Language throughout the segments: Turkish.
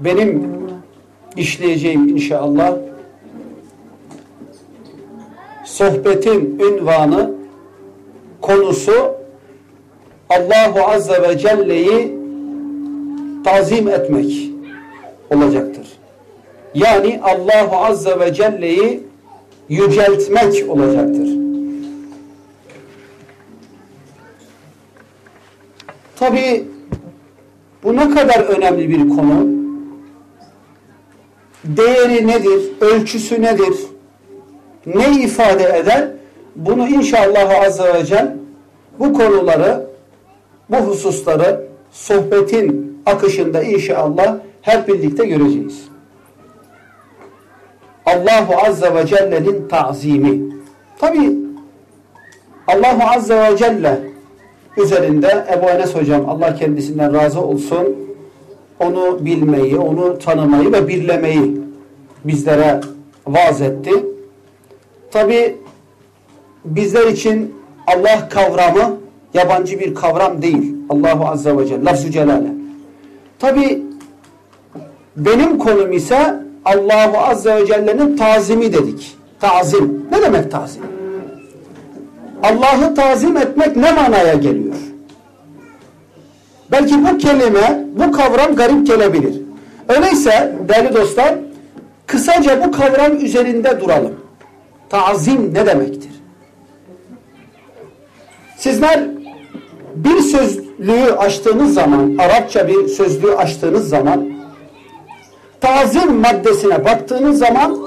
Benim işleyeceğim inşallah sohbetin ünvanı konusu Allahu Azze ve Celle'yi tazim etmek olacaktır. Yani Allahu Azze ve Celle'yi yüceltmek olacaktır. Tabi bu ne kadar önemli bir konu. Değeri nedir? Ölçüsü nedir? Ne ifade eder? Bunu inşallah Azze ve Celle bu konuları, bu hususları sohbetin akışında inşallah hep birlikte göreceğiz. Allahu Azze ve Celle'nin ta'zimi. Tabi Allahu Azze ve Celle üzerinde Ebu Enes Hocam Allah kendisinden razı olsun onu bilmeyi, onu tanımayı ve birlemeyi bizlere vaaz etti. Tabi bizler için Allah kavramı yabancı bir kavram değil. Allahu Azze ve Celle, lafz-ı celale. Tabi benim konum ise Allahu Azze ve Celle'nin tazimi dedik. Tazim. Ne demek tazim? Allah'ı tazim etmek ne manaya geliyor? Belki bu kelime, bu kavram garip gelebilir. Öyleyse değerli dostlar, kısaca bu kavram üzerinde duralım. Tazim ne demektir? Sizler bir sözlüğü açtığınız zaman, Arapça bir sözlüğü açtığınız zaman, tazim maddesine baktığınız zaman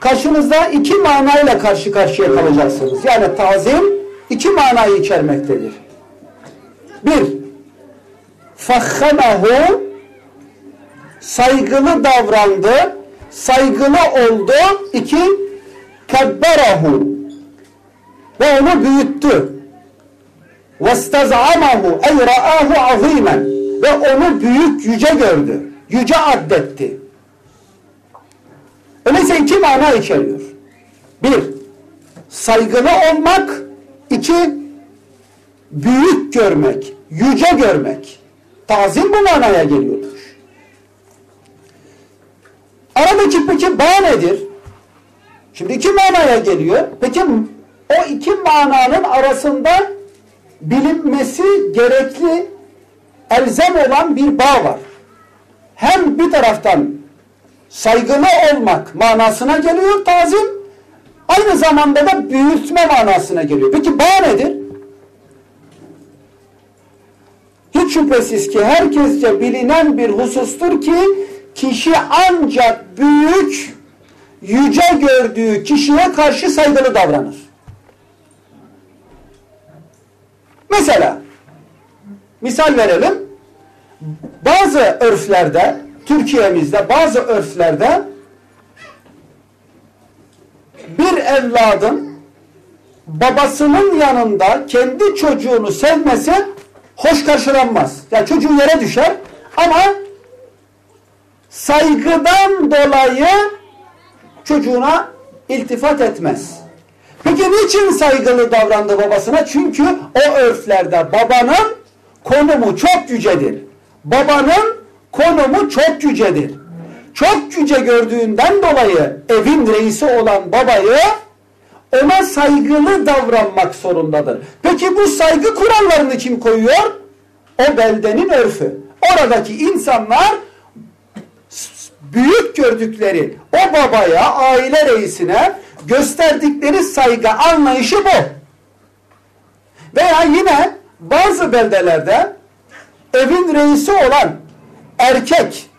karşınızda iki manayla karşı karşıya kalacaksınız. Yani tazim iki manayı içermektedir. Bir, fahhamahu saygılı davrandı, saygılı oldu. İki, kebberahu ve onu büyüttü. وَاسْتَزْعَمَهُ اَيْ رَآهُ عَظ۪يمًا Ve onu büyük, yüce gördü. Yüce addetti. Öyleyse iki mana içeriyor. Bir, saygılı olmak. iki büyük görmek, yüce görmek. Tazim bu manaya geliyordur. Aradaki peki bağ nedir? Şimdi iki manaya geliyor. Peki o iki mananın arasında bilinmesi gerekli elzem olan bir bağ var. Hem bir taraftan saygılı olmak manasına geliyor tazim, aynı zamanda da büyütme manasına geliyor. Peki bağ nedir? Hiç şüphesiz ki herkesce bilinen bir husustur ki kişi ancak büyük, yüce gördüğü kişiye karşı saygılı davranır. Mesela misal verelim. Bazı örflerde Türkiye'mizde bazı örflerde bir evladın babasının yanında kendi çocuğunu sevmesi hoş karşılanmaz. Yani çocuğu yere düşer ama saygıdan dolayı çocuğuna iltifat etmez. Peki niçin saygılı davrandı babasına? Çünkü o örflerde babanın konumu çok yücedir. Babanın konumu çok yücedir. Çok yüce gördüğünden dolayı evin reisi olan babayı ona saygılı davranmak zorundadır. Peki bu saygı kurallarını kim koyuyor? O beldenin örfü. Oradaki insanlar büyük gördükleri o babaya, aile reisine gösterdikleri saygı anlayışı bu. Veya yine bazı beldelerde evin reisi olan erkek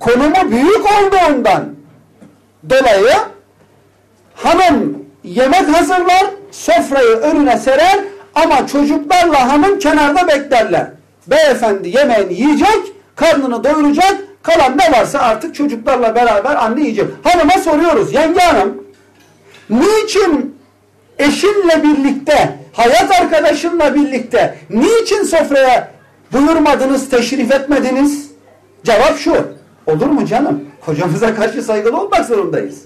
konumu büyük olduğundan dolayı hanım yemek hazırlar, sofrayı önüne serer Ama çocuklarla hanım kenarda beklerler. Beyefendi yemeğini yiyecek, karnını doyuracak, kalan ne varsa artık çocuklarla beraber anne yiyecek. Hanıma soruyoruz, yenge hanım, niçin eşinle birlikte, hayat arkadaşınla birlikte, niçin sofraya buyurmadınız, teşrif etmediniz? Cevap şu, olur mu canım? Kocamıza karşı saygılı olmak zorundayız.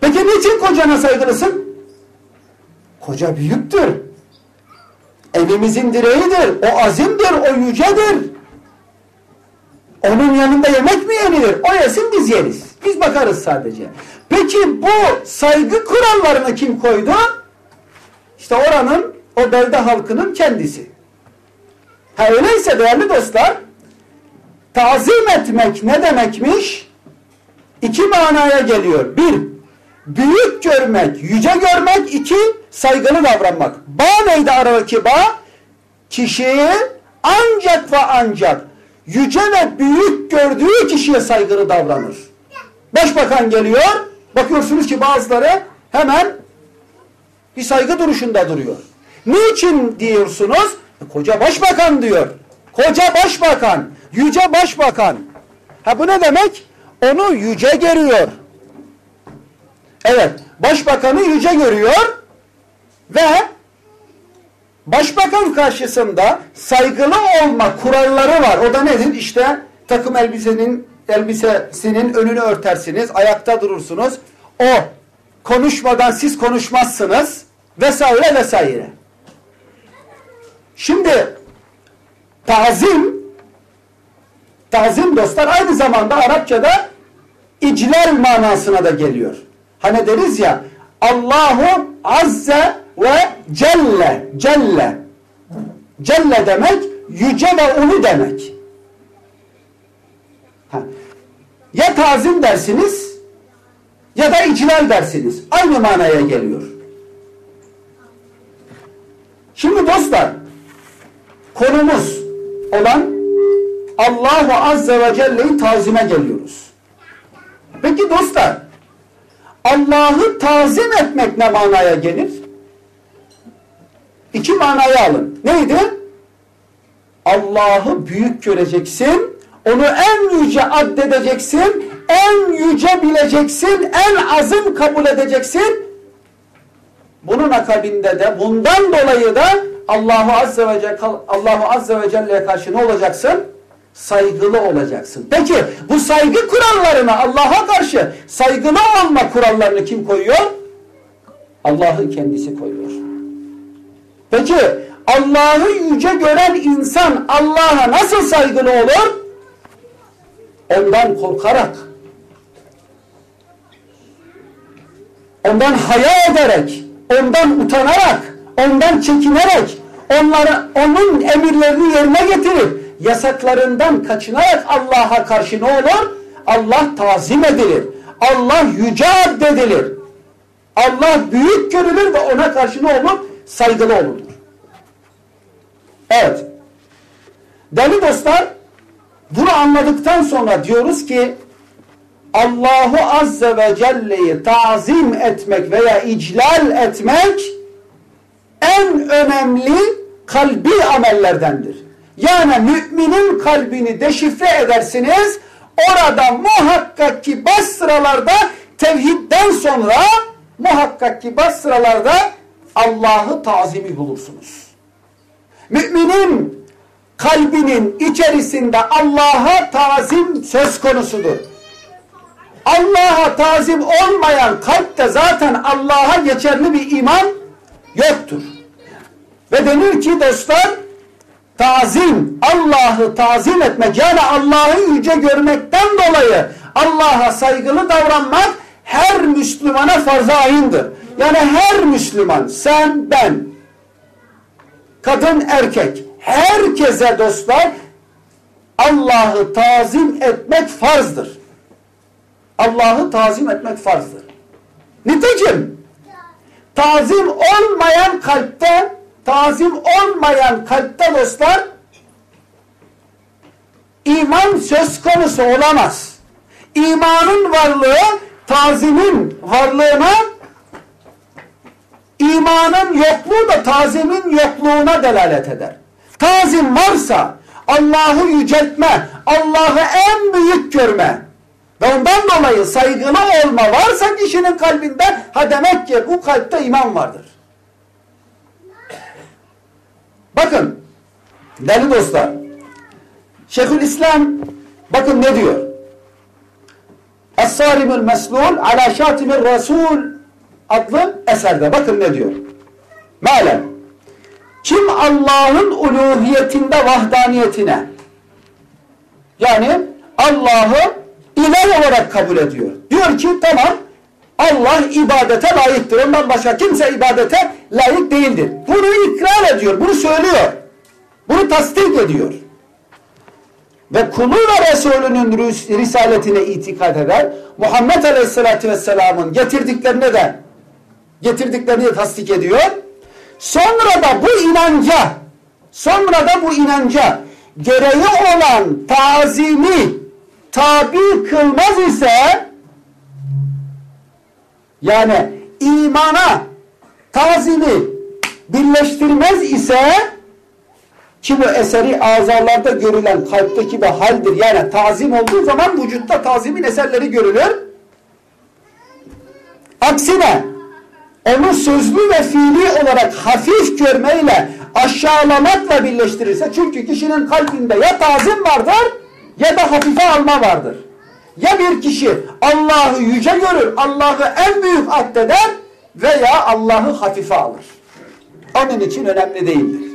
Peki niçin kocana saygılısın? Koca büyüktür. Evimizin direğidir. O azimdir, o yücedir. Onun yanında yemek mi yenilir? O yesin biz yeriz. Biz bakarız sadece. Peki bu saygı kurallarını kim koydu? İşte oranın, o belde halkının kendisi. Ha öyleyse değerli dostlar, tazim etmek ne demekmiş? İki manaya geliyor. Bir, büyük görmek, yüce görmek. iki saygılı davranmak. Bağ neydi aradaki bağ? Kişiyi ancak ve ancak yüce ve büyük gördüğü kişiye saygılı davranır. Başbakan geliyor, bakıyorsunuz ki bazıları hemen bir saygı duruşunda duruyor. Niçin diyorsunuz? E, koca başbakan diyor. Koca başbakan, yüce başbakan. Ha bu ne demek? Onu yüce görüyor. Evet, başbakanı yüce görüyor ve başbakan karşısında saygılı olma kuralları var. O da nedir? İşte takım elbisenin elbisesinin önünü örtersiniz, ayakta durursunuz. O konuşmadan siz konuşmazsınız vesaire vesaire. Şimdi tazim tazim dostlar aynı zamanda Arapçada iclal manasına da geliyor. Hani deriz ya Allahu azze ve celle celle celle demek yüce ve ulu demek. Ya tazim dersiniz ya da iclal dersiniz. Aynı manaya geliyor. Şimdi dostlar konumuz olan Allahu Azze ve Celle'yi tazime geliyoruz. Peki dostlar Allah'ı tazim etmek ne manaya gelir? İki manayı alın. Neydi? Allah'ı büyük göreceksin, onu en yüce addedeceksin, en yüce bileceksin, en azım kabul edeceksin. Bunun akabinde de bundan dolayı da Allahu Azze ve Celle Allahu Azze ve Celle'ye karşı ne olacaksın? Saygılı olacaksın. Peki bu saygı kurallarına Allah'a karşı saygılı olma kurallarını kim koyuyor? Allah'ın kendisi koyuyor. Peki Allah'ı yüce gören insan Allah'a nasıl saygılı olur? Ondan korkarak, ondan haya ederek, ondan utanarak, ondan çekinerek, onları, onun emirlerini yerine getirip, yasaklarından kaçınarak Allah'a karşı ne olur? Allah tazim edilir. Allah yüce addedilir. Allah büyük görülür ve ona karşı ne olur? Saygılı olunur. Evet. Değerli dostlar, bunu anladıktan sonra diyoruz ki Allahu Azze ve Celle'yi tazim etmek veya iclal etmek en önemli kalbi amellerdendir. Yani müminin kalbini deşifre edersiniz, orada muhakkak ki baş sıralarda tevhidden sonra muhakkak ki baş sıralarda Allah'ı tazimi bulursunuz. Müminin kalbinin içerisinde Allah'a tazim söz konusudur. Allah'a tazim olmayan kalpte zaten Allah'a geçerli bir iman yoktur. Ve denir ki dostlar tazim, Allah'ı tazim etmek yani Allah'ı yüce görmekten dolayı Allah'a saygılı davranmak her Müslümana farz-ı ayındır. Yani her Müslüman, sen, ben, kadın, erkek, herkese dostlar Allah'ı tazim etmek farzdır. Allah'ı tazim etmek farzdır. Nitekim tazim olmayan kalpte tazim olmayan kalpte dostlar iman söz konusu olamaz. İmanın varlığı tazimin varlığına imanın yokluğu da tazimin yokluğuna delalet eder. Tazim varsa Allah'ı yüceltme, Allah'ı en büyük görme ve ondan dolayı saygılı olma varsa kişinin kalbinde ha demek ki bu kalpte iman vardır. Bakın değerli dostlar Şeyhülislam bakın ne diyor? Es-Sarimül Meslul ala Şatimir Resul adlı eserde bakın ne diyor? Malen kim Allah'ın uluhiyetinde vahdaniyetine yani Allah'ı ilah olarak kabul ediyor. Diyor ki tamam Allah ibadete layıktır. Ondan başka kimse ibadete layık değildir. Bunu ikrar ediyor. Bunu söylüyor. Bunu tasdik ediyor. Ve kulu ve Resulünün risaletine itikad eder. Muhammed Aleyhisselatü Vesselam'ın getirdiklerine de getirdiklerini de tasdik ediyor. Sonra da bu inanca sonra da bu inanca gereği olan tazimi tabi kılmaz ise yani imana tazimi birleştirmez ise ki bu eseri azalarda görülen kalpteki bir haldir. Yani tazim olduğu zaman vücutta tazimin eserleri görülür. Aksine onu sözlü ve fiili olarak hafif görmeyle aşağılamakla birleştirirse çünkü kişinin kalbinde ya tazim vardır ya da hafife alma vardır. Ya bir kişi Allah'ı yüce görür, Allah'ı en büyük addeder veya Allah'ı hafife alır. Onun için önemli değildir.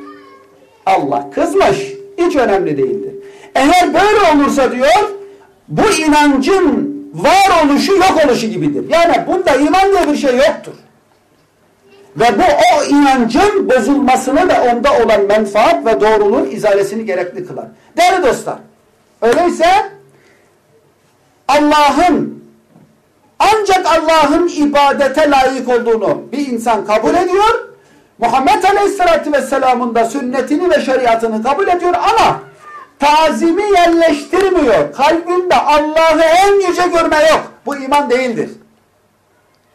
Allah kızmış, hiç önemli değildir. Eğer böyle olursa diyor, bu inancın varoluşu yok oluşu gibidir. Yani bunda iman diye bir şey yoktur. Ve bu o inancın bozulmasını ve onda olan menfaat ve doğruluğun izalesini gerekli kılar. Değerli dostlar, öyleyse Allah'ın ancak Allah'ın ibadete layık olduğunu bir insan kabul ediyor. Muhammed Aleyhisselatü Vesselam'ın da sünnetini ve şeriatını kabul ediyor ama tazimi yerleştirmiyor. Kalbinde Allah'ı en yüce görme yok. Bu iman değildir.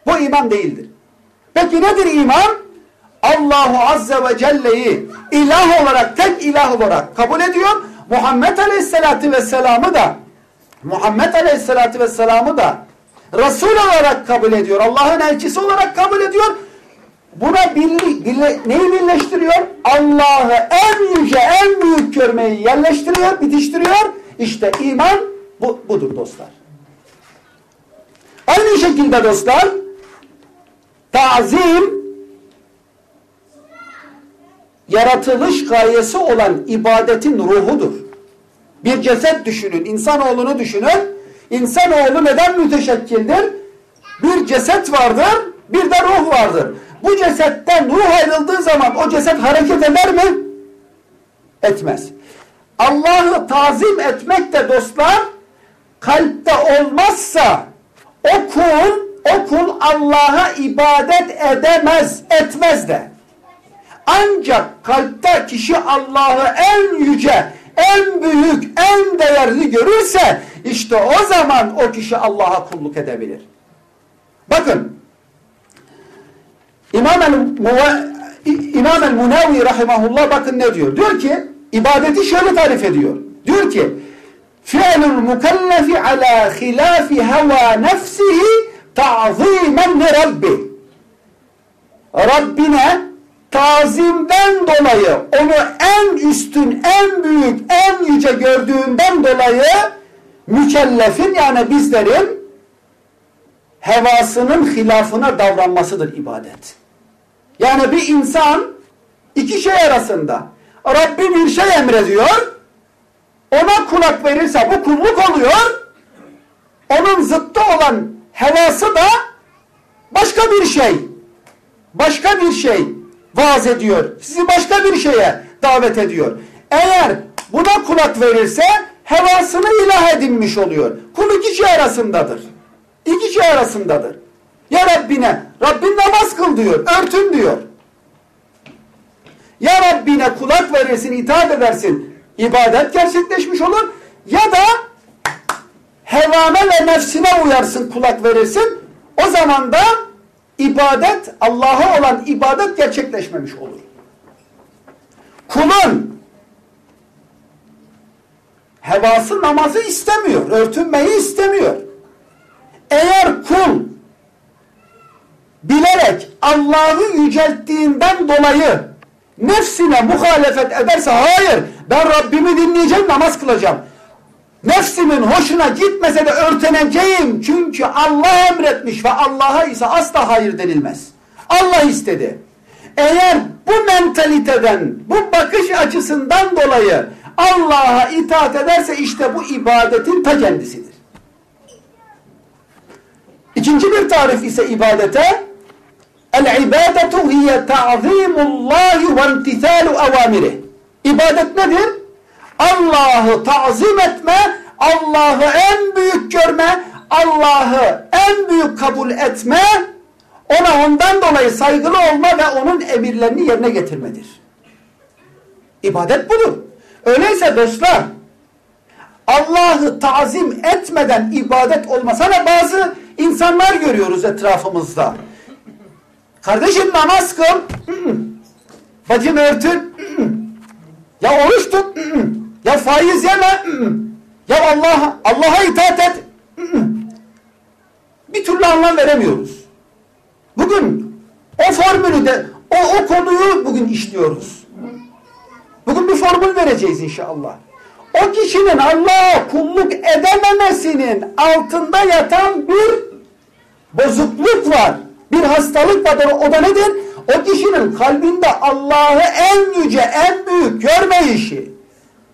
Bu iman değildir. Peki nedir iman? Allahu Azze ve Celle'yi ilah olarak, tek ilah olarak kabul ediyor. Muhammed Aleyhisselatü Vesselam'ı da Muhammed Aleyhisselatü Vesselam'ı da Resul olarak kabul ediyor. Allah'ın elçisi olarak kabul ediyor. Buna birli, birle, neyi birleştiriyor? Allah'ı en yüce, en büyük görmeyi yerleştiriyor, bitiştiriyor. İşte iman bu, budur dostlar. Aynı şekilde dostlar, tazim, yaratılış gayesi olan ibadetin ruhudur. Bir ceset düşünün, insanoğlunu düşünün. İnsanoğlu neden müteşekkildir? Bir ceset vardır, bir de ruh vardır. Bu cesetten ruh ayrıldığı zaman o ceset hareket eder mi? Etmez. Allah'ı tazim etmek de dostlar kalpte olmazsa o kul, o kul Allah'a ibadet edemez, etmez de. Ancak kalpte kişi Allah'ı en yüce, en büyük, en değerli görürse işte o zaman o kişi Allah'a kulluk edebilir. Bakın İmam el rahimahullah bakın ne diyor? Diyor ki ibadeti şöyle tarif ediyor. Diyor ki fi'lul mukellefi ala hilafi heva nefsihi ta'zimen li rabbi. Rabbine tazimden dolayı onu en üstün, en büyük, en yüce gördüğünden dolayı mükellefin yani bizlerin hevasının hilafına davranmasıdır ibadet. Yani bir insan iki şey arasında Rabbi bir şey emrediyor ona kulak verirse bu kulluk oluyor onun zıttı olan hevası da başka bir şey başka bir şey vaaz ediyor. Sizi başka bir şeye davet ediyor. Eğer buna kulak verirse hevasını ilah edinmiş oluyor. Kul iki şey arasındadır. İki şey arasındadır. Ya Rabbine, Rabbin namaz kıl diyor, örtün diyor. Ya Rabbine kulak verirsin, itaat edersin, ibadet gerçekleşmiş olur. Ya da hevana ve nefsine uyarsın, kulak verirsin. O zaman da ibadet, Allah'a olan ibadet gerçekleşmemiş olur. Kulun hevası namazı istemiyor, örtünmeyi istemiyor. Eğer kul bilerek Allah'ı yücelttiğinden dolayı nefsine muhalefet ederse hayır ben Rabbimi dinleyeceğim namaz kılacağım. Nefsimin hoşuna gitmese de örteneceğim. Çünkü Allah emretmiş ve Allah'a ise asla hayır denilmez. Allah istedi. Eğer bu mentaliteden, bu bakış açısından dolayı Allah'a itaat ederse işte bu ibadetin ta kendisidir. İkinci bir tarif ise ibadete El-ibadetu hiye ta'zimullahi ve imtithalu avamiri. İbadet nedir? Allah'ı tazim etme, Allah'ı en büyük görme, Allah'ı en büyük kabul etme, ona ondan dolayı saygılı olma ve onun emirlerini yerine getirmedir. İbadet budur. Öyleyse dostlar, Allah'ı tazim etmeden ibadet olmasa da bazı insanlar görüyoruz etrafımızda. Kardeşim namaz kıl. Bacım örtün. Ya oruç tut. Ya faiz yeme. Ya Allah Allah'a itaat et. Bir türlü anlam veremiyoruz. Bugün o formülü de o, o konuyu bugün işliyoruz. Bugün bir formül vereceğiz inşallah. O kişinin Allah'a kulluk edememesinin altında yatan bir bozukluk var. Bir hastalık var. O da nedir? O kişinin kalbinde Allah'ı en yüce, en büyük görmeyişi.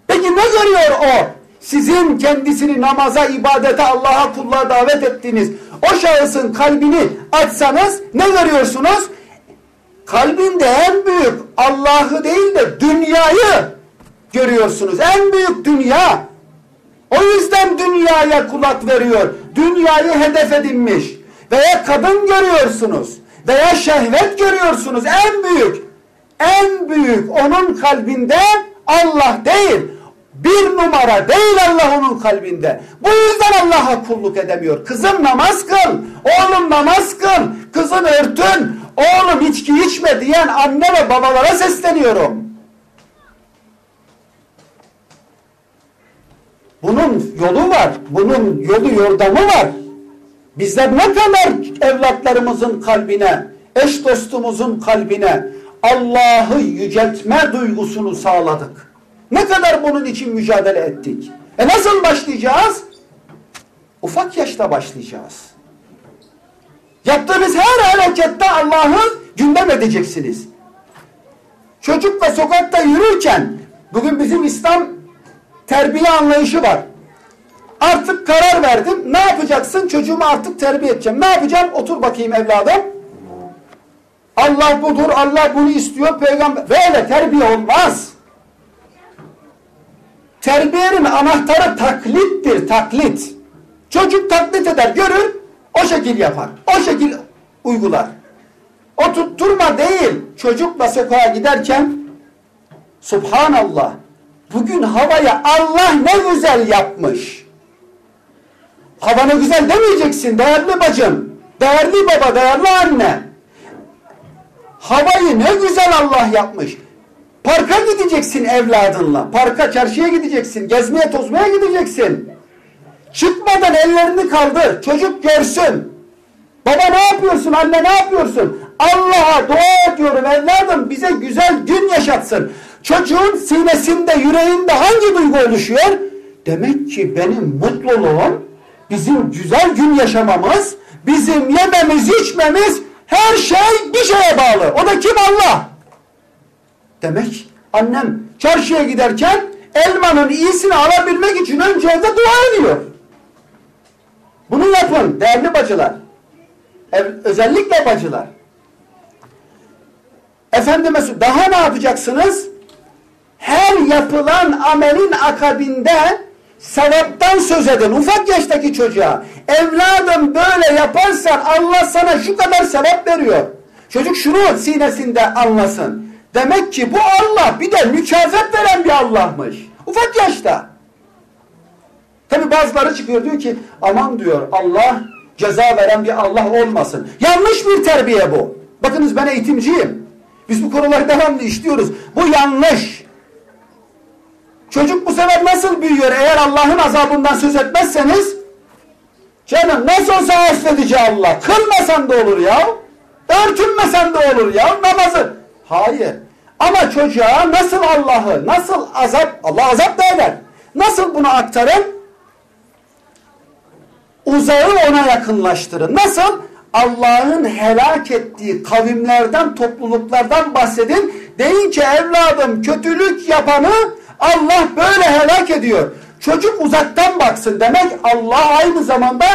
Peki ne görüyor o? Sizin kendisini namaza, ibadete, Allah'a kulluğa davet ettiğiniz o şahısın kalbini açsanız ne görüyorsunuz? Kalbinde en büyük Allah'ı değil de dünyayı görüyorsunuz. En büyük dünya. O yüzden dünyaya kulak veriyor. Dünyayı hedef edinmiş. Veya kadın görüyorsunuz. Veya şehvet görüyorsunuz. En büyük. En büyük onun kalbinde Allah değil. Bir numara değil Allah onun kalbinde. Bu yüzden Allah'a kulluk edemiyor. Kızım namaz kıl. Oğlum namaz kıl. Kızın örtün. Oğlum içki içme diyen anne ve babalara sesleniyorum. Bunun yolu var. Bunun yolu yordamı var. Bizler ne kadar evlatlarımızın kalbine, eş dostumuzun kalbine Allah'ı yüceltme duygusunu sağladık. Ne kadar bunun için mücadele ettik. E nasıl başlayacağız? Ufak yaşta başlayacağız. Yaptığınız her harekette Allah'ı gündem edeceksiniz. Çocuk ve sokakta yürürken bugün bizim İslam terbiye anlayışı var. Artık karar verdim. Ne yapacaksın? Çocuğumu artık terbiye edeceğim. Ne yapacağım? Otur bakayım evladım. Allah budur, Allah bunu istiyor, peygamber. Böyle terbiye olmaz. Terbiyenin anahtarı taklittir, taklit. Çocuk taklit eder, görür, o şekil yapar. O şekil uygular. O tutturma değil. Çocukla sokağa giderken Subhanallah bugün havaya Allah ne güzel yapmış. Hava ne güzel demeyeceksin değerli bacım, değerli baba, değerli anne. Havayı ne güzel Allah yapmış. Parka gideceksin evladınla. Parka, çarşıya gideceksin. Gezmeye, tozmaya gideceksin. Çıkmadan ellerini kaldır. Çocuk görsün. Baba ne yapıyorsun? Anne ne yapıyorsun? Allah'a dua ediyorum evladım bize güzel gün yaşatsın. Çocuğun sinesinde, yüreğinde hangi duygu oluşuyor? Demek ki benim mutluluğum, bizim güzel gün yaşamamız, bizim yememiz, içmemiz her şey bir şeye bağlı. O da kim? Allah. Demek annem çarşıya giderken elmanın iyisini alabilmek için önce evde dua ediyor. Bunu yapın değerli bacılar. Özellikle bacılar. Efendime daha ne yapacaksınız? Her yapılan amelin akabinde sevaptan söz edin. Ufak yaştaki çocuğa. Evladım böyle yaparsan Allah sana şu kadar sevap veriyor. Çocuk şunu sinesinde anlasın. Demek ki bu Allah bir de mükafat veren bir Allah'mış. Ufak yaşta. Tabi bazıları çıkıyor diyor ki aman diyor Allah ceza veren bir Allah olmasın. Yanlış bir terbiye bu. Bakınız ben eğitimciyim. Biz bu konuları devamlı işliyoruz. Bu yanlış. Çocuk bu sefer nasıl büyüyor eğer Allah'ın azabından söz etmezseniz? Canım nasıl olsa affedici Allah. Kılmasan da olur ya. Örtünmesen de olur ya namazı. Hayır. Ama çocuğa nasıl Allah'ı, nasıl azap, Allah azap da eder. Nasıl bunu aktarın? Uzağı ona yakınlaştırın. Nasıl? Allah'ın helak ettiği kavimlerden, topluluklardan bahsedin. Deyin ki evladım kötülük yapanı Allah böyle helak ediyor. Çocuk uzaktan baksın demek Allah aynı zamanda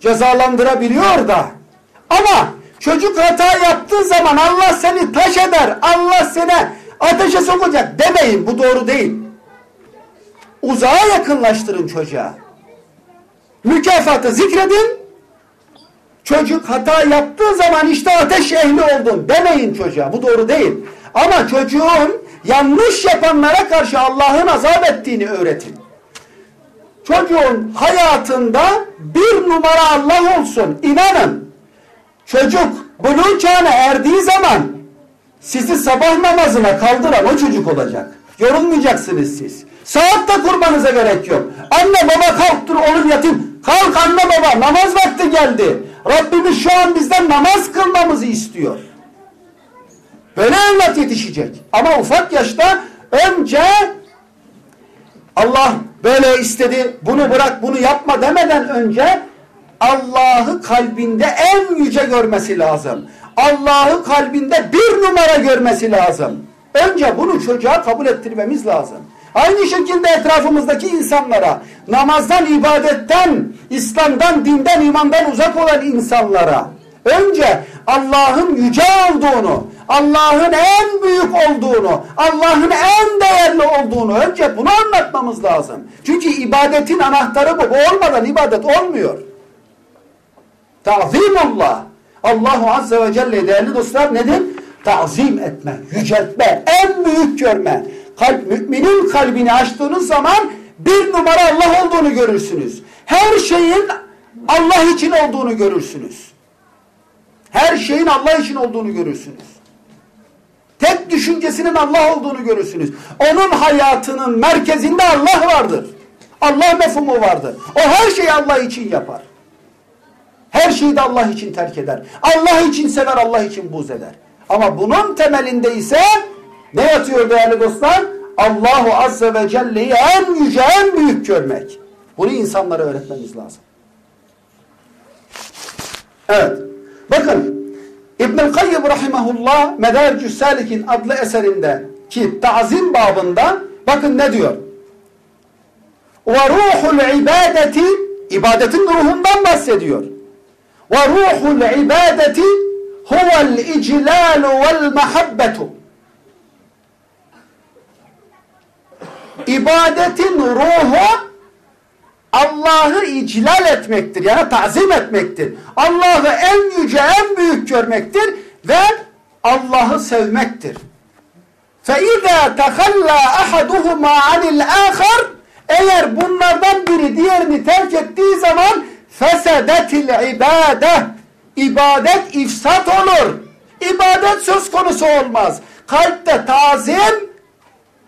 cezalandırabiliyor da. Ama çocuk hata yaptığı zaman Allah seni taş eder, Allah seni ateşe sokacak demeyin bu doğru değil. Uzağa yakınlaştırın çocuğa. Mükafatı zikredin. Çocuk hata yaptığı zaman işte ateş ehli oldun demeyin çocuğa. Bu doğru değil. Ama çocuğun yanlış yapanlara karşı Allah'ın azap ettiğini öğretin. Çocuğun hayatında bir numara Allah olsun. İnanın. Çocuk bunun çağına erdiği zaman sizi sabah namazına kaldıran o çocuk olacak. Yorulmayacaksınız siz. Saat de kurmanıza gerek yok. Anne baba kalktır olur yatim. Kalk anne baba namaz vakti geldi. Rabbimiz şu an bizden namaz kılmamızı istiyor. Böyle evlat yetişecek. Ama ufak yaşta önce Allah böyle istedi bunu bırak bunu yapma demeden önce Allah'ı kalbinde en yüce görmesi lazım. Allah'ı kalbinde bir numara görmesi lazım. Önce bunu çocuğa kabul ettirmemiz lazım. Aynı şekilde etrafımızdaki insanlara, namazdan, ibadetten, İslam'dan, dinden, imandan uzak olan insanlara önce Allah'ın yüce olduğunu, Allah'ın en büyük olduğunu, Allah'ın en değerli olduğunu önce bunu anlatmamız lazım. Çünkü ibadetin anahtarı bu. Bu olmadan ibadet olmuyor. Ta'zimullah. Allahu Azze ve Celle değerli dostlar nedir? Ta'zim etme, yüceltme, en büyük görme. Kalp, müminin kalbini açtığınız zaman bir numara Allah olduğunu görürsünüz. Her şeyin Allah için olduğunu görürsünüz. Her şeyin Allah için olduğunu görürsünüz. Tek düşüncesinin Allah olduğunu görürsünüz. Onun hayatının merkezinde Allah vardır. Allah mefhumu vardır. O her şeyi Allah için yapar. Her şeyi de Allah için terk eder. Allah için sever, Allah için buz eder. Ama bunun temelinde ise ne yatıyor değerli dostlar? Allahu Azze ve Celle'yi en yüce, en büyük görmek. Bunu insanlara öğretmemiz lazım. Evet. Bakın İbnül Kayyım Rahimahullah Medarcü Salik'in adlı eserinde ki tazim babında bakın ne diyor? Ve ruhul ibadeti ibadetin ruhundan bahsediyor. Ve ruhul ibadeti huvel iclalu vel mahabbetu İbadetin ruhu Allah'ı iclal etmektir. Yani tazim etmektir. Allah'ı en yüce, en büyük görmektir ve Allah'ı sevmektir. فَاِذَا تَخَلَّى أَحَدُهُمَا عَنِ الْآخَرِ Eğer bunlardan biri diğerini terk ettiği zaman fesedetil ibadet ibadet ifsat olur. İbadet söz konusu olmaz. Kalpte tazim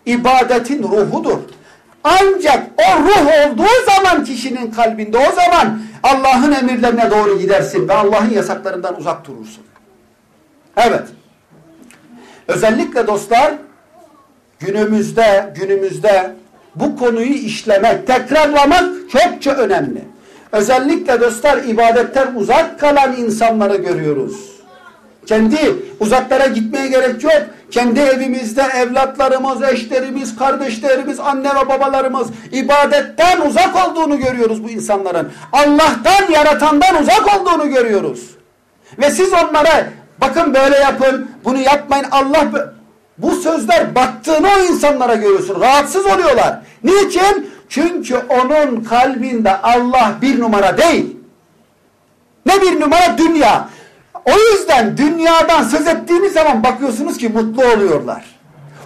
ibadetin ruhudur. Ancak o ruh olduğu zaman kişinin kalbinde o zaman Allah'ın emirlerine doğru gidersin ve Allah'ın yasaklarından uzak durursun. Evet. Özellikle dostlar günümüzde günümüzde bu konuyu işlemek, tekrarlamak çokça önemli. Özellikle dostlar ibadetten uzak kalan insanları görüyoruz. Kendi uzaklara gitmeye gerek yok. Kendi evimizde evlatlarımız, eşlerimiz, kardeşlerimiz, anne ve babalarımız ibadetten uzak olduğunu görüyoruz bu insanların. Allah'tan, yaratandan uzak olduğunu görüyoruz. Ve siz onlara bakın böyle yapın, bunu yapmayın. Allah bu sözler battığını o insanlara görüyorsun. Rahatsız oluyorlar. Niçin? Çünkü onun kalbinde Allah bir numara değil. Ne bir numara? Dünya. O yüzden dünyadan söz ettiğiniz zaman bakıyorsunuz ki mutlu oluyorlar.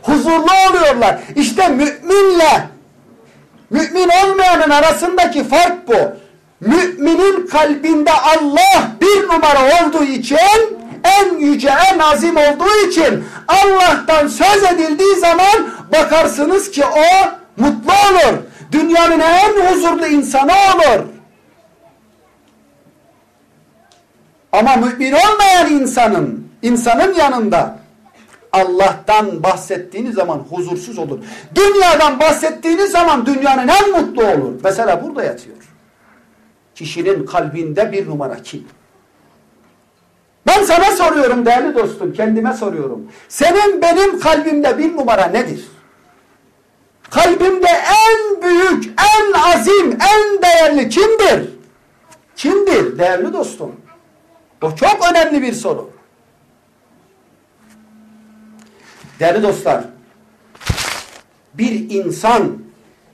Huzurlu oluyorlar. İşte müminle mümin olmayanın arasındaki fark bu. Müminin kalbinde Allah bir numara olduğu için en yüce, en azim olduğu için Allah'tan söz edildiği zaman bakarsınız ki o mutlu olur. Dünyanın en huzurlu insanı olur. Ama mümin olmayan insanın, insanın yanında Allah'tan bahsettiğiniz zaman huzursuz olur. Dünyadan bahsettiğiniz zaman dünyanın en mutlu olur. Mesela burada yatıyor. Kişinin kalbinde bir numara kim? Ben sana soruyorum değerli dostum, kendime soruyorum. Senin benim kalbimde bir numara nedir? Kalbimde en büyük, en azim, en değerli kimdir? Kimdir değerli dostum? Bu çok önemli bir soru. Değerli dostlar, bir insan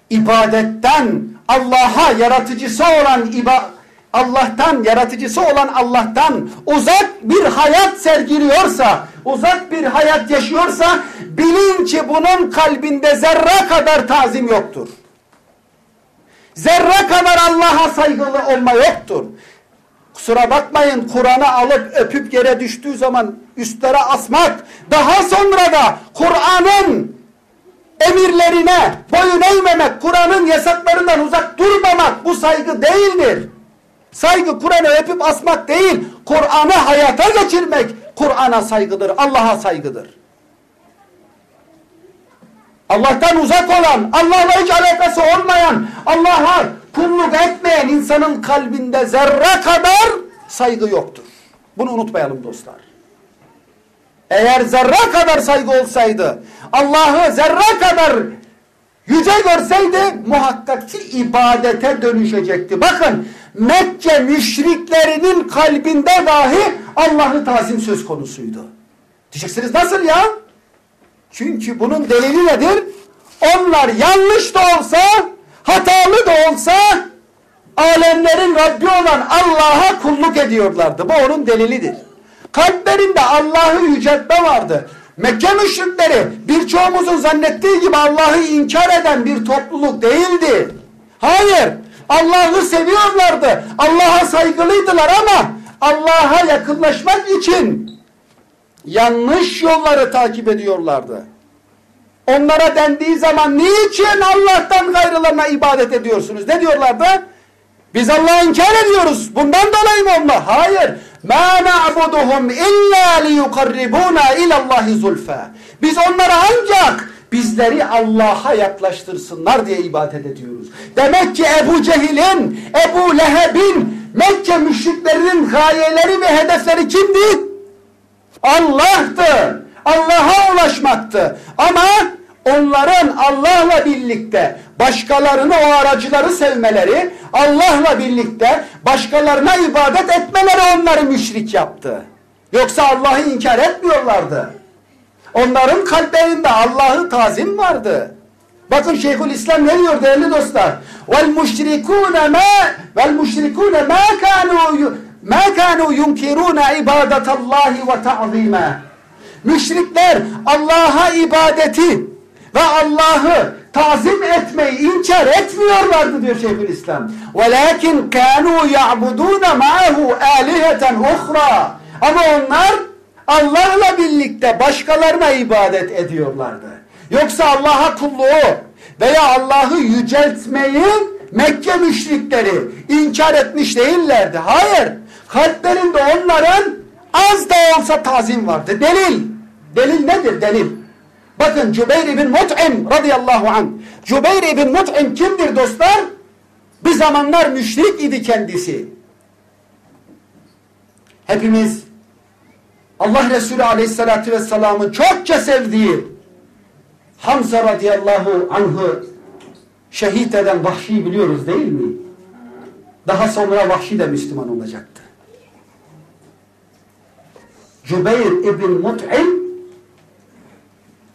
ibadetten Allah'a yaratıcısı olan iba Allah'tan, yaratıcısı olan Allah'tan uzak bir hayat sergiliyorsa, uzak bir hayat yaşıyorsa bilin ki bunun kalbinde zerre kadar tazim yoktur. Zerre kadar Allah'a saygılı olma yoktur. Kusura bakmayın Kur'an'ı alıp öpüp yere düştüğü zaman üstlere asmak, daha sonra da Kur'an'ın emirlerine boyun eğmemek, Kur'an'ın yasaklarından uzak durmamak bu saygı değildir. Saygı Kur'an'ı öpüp asmak değil, Kur'an'ı hayata geçirmek Kur'an'a saygıdır, Allah'a saygıdır. Allah'tan uzak olan, Allah'la hiç alakası olmayan, Allah'a kulluk etmeyen insanın kalbinde zerre kadar saygı yoktur. Bunu unutmayalım dostlar. Eğer zerre kadar saygı olsaydı, Allah'ı zerre kadar yüce görseydi muhakkak ki ibadete dönüşecekti. Bakın Mekke müşriklerinin kalbinde dahi Allah'ı tazim söz konusuydu. Diyeceksiniz nasıl ya? Çünkü bunun delili nedir? Onlar yanlış da olsa, hatalı da olsa alemlerin Rabbi olan Allah'a kulluk ediyorlardı. Bu onun delilidir. Kalplerinde Allah'ı yüceltme vardı. Mekke müşrikleri birçoğumuzun zannettiği gibi Allah'ı inkar eden bir topluluk değildi. Hayır. Allah'ı seviyorlardı. Allah'a saygılıydılar ama Allah'a yakınlaşmak için yanlış yolları takip ediyorlardı. Onlara dendiği zaman niçin Allah'tan gayrılarına ibadet ediyorsunuz? Ne diyorlardı? Biz Allah'ı inkar ediyoruz. Bundan dolayı mı onlar? Hayır. مَا نَعْبُدُهُمْ اِلَّا لِيُقَرِّبُونَ اِلَى اللّٰهِ زُلْفَى Biz onlara ancak bizleri Allah'a yaklaştırsınlar diye ibadet ediyoruz. Demek ki Ebu Cehil'in, Ebu Leheb'in, Mekke müşriklerinin gayeleri ve hedefleri kimdi? Allah'tı. Allah'a ulaşmaktı. Ama onların Allah'la birlikte başkalarını o aracıları sevmeleri, Allah'la birlikte başkalarına ibadet etmeleri onları müşrik yaptı. Yoksa Allah'ı inkar etmiyorlardı. Onların kalplerinde Allah'ı tazim vardı. Bakın Şeyhül İslam ne diyor değerli dostlar? Vel müşrikûne ma vel müşrikûne ma kânû ma kânû yunkirûne ibadetallahi ve ta'zîmâ. Müşrikler Allah'a ibadeti ve Allah'ı tazim etmeyi inkar etmiyorlardı diyor Şeyhülislam. وَلَكِنْ كَانُوا يَعْبُدُونَ مَعَهُ آلِهَةً اُخْرَى Ama onlar Allah'la birlikte başkalarına ibadet ediyorlardı. Yoksa Allah'a kulluğu veya Allah'ı yüceltmeyi Mekke müşrikleri inkar etmiş değillerdi. Hayır. Kalplerinde onların az da olsa tazim vardı. Delil. Delil nedir? Delil. Bakın Cübeyr ibn Mut'im radıyallahu anh. Cübeyr ibn Mut'im kimdir dostlar? Bir zamanlar müşrik idi kendisi. Hepimiz Allah Resulü aleyhissalatü vesselamın çokça sevdiği Hamza radıyallahu anh'ı şehit eden Vahşi biliyoruz değil mi? Daha sonra Vahşi de Müslüman olacaktı. Cübeyr ibn Mut'im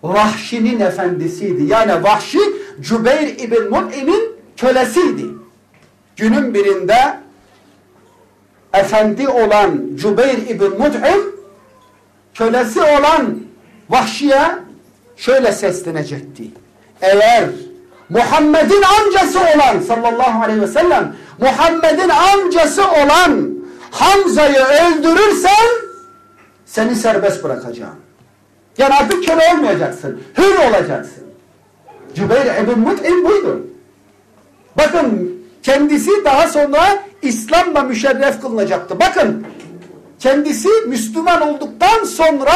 Vahşi'nin efendisiydi. Yani Vahşi Cübeyr ibn Mut'im'in kölesiydi. Günün birinde efendi olan Cübeyr ibn Mut'im kölesi olan Vahşi'ye şöyle seslenecekti. Eğer Muhammed'in amcası olan sallallahu aleyhi ve sellem Muhammed'in amcası olan Hamza'yı öldürürsen seni serbest bırakacağım. Yani artık köle olmayacaksın. Hür olacaksın. Cübeyr ibn Mut'im buydu. Bakın kendisi daha sonra İslam'la müşerref kılınacaktı. Bakın kendisi Müslüman olduktan sonra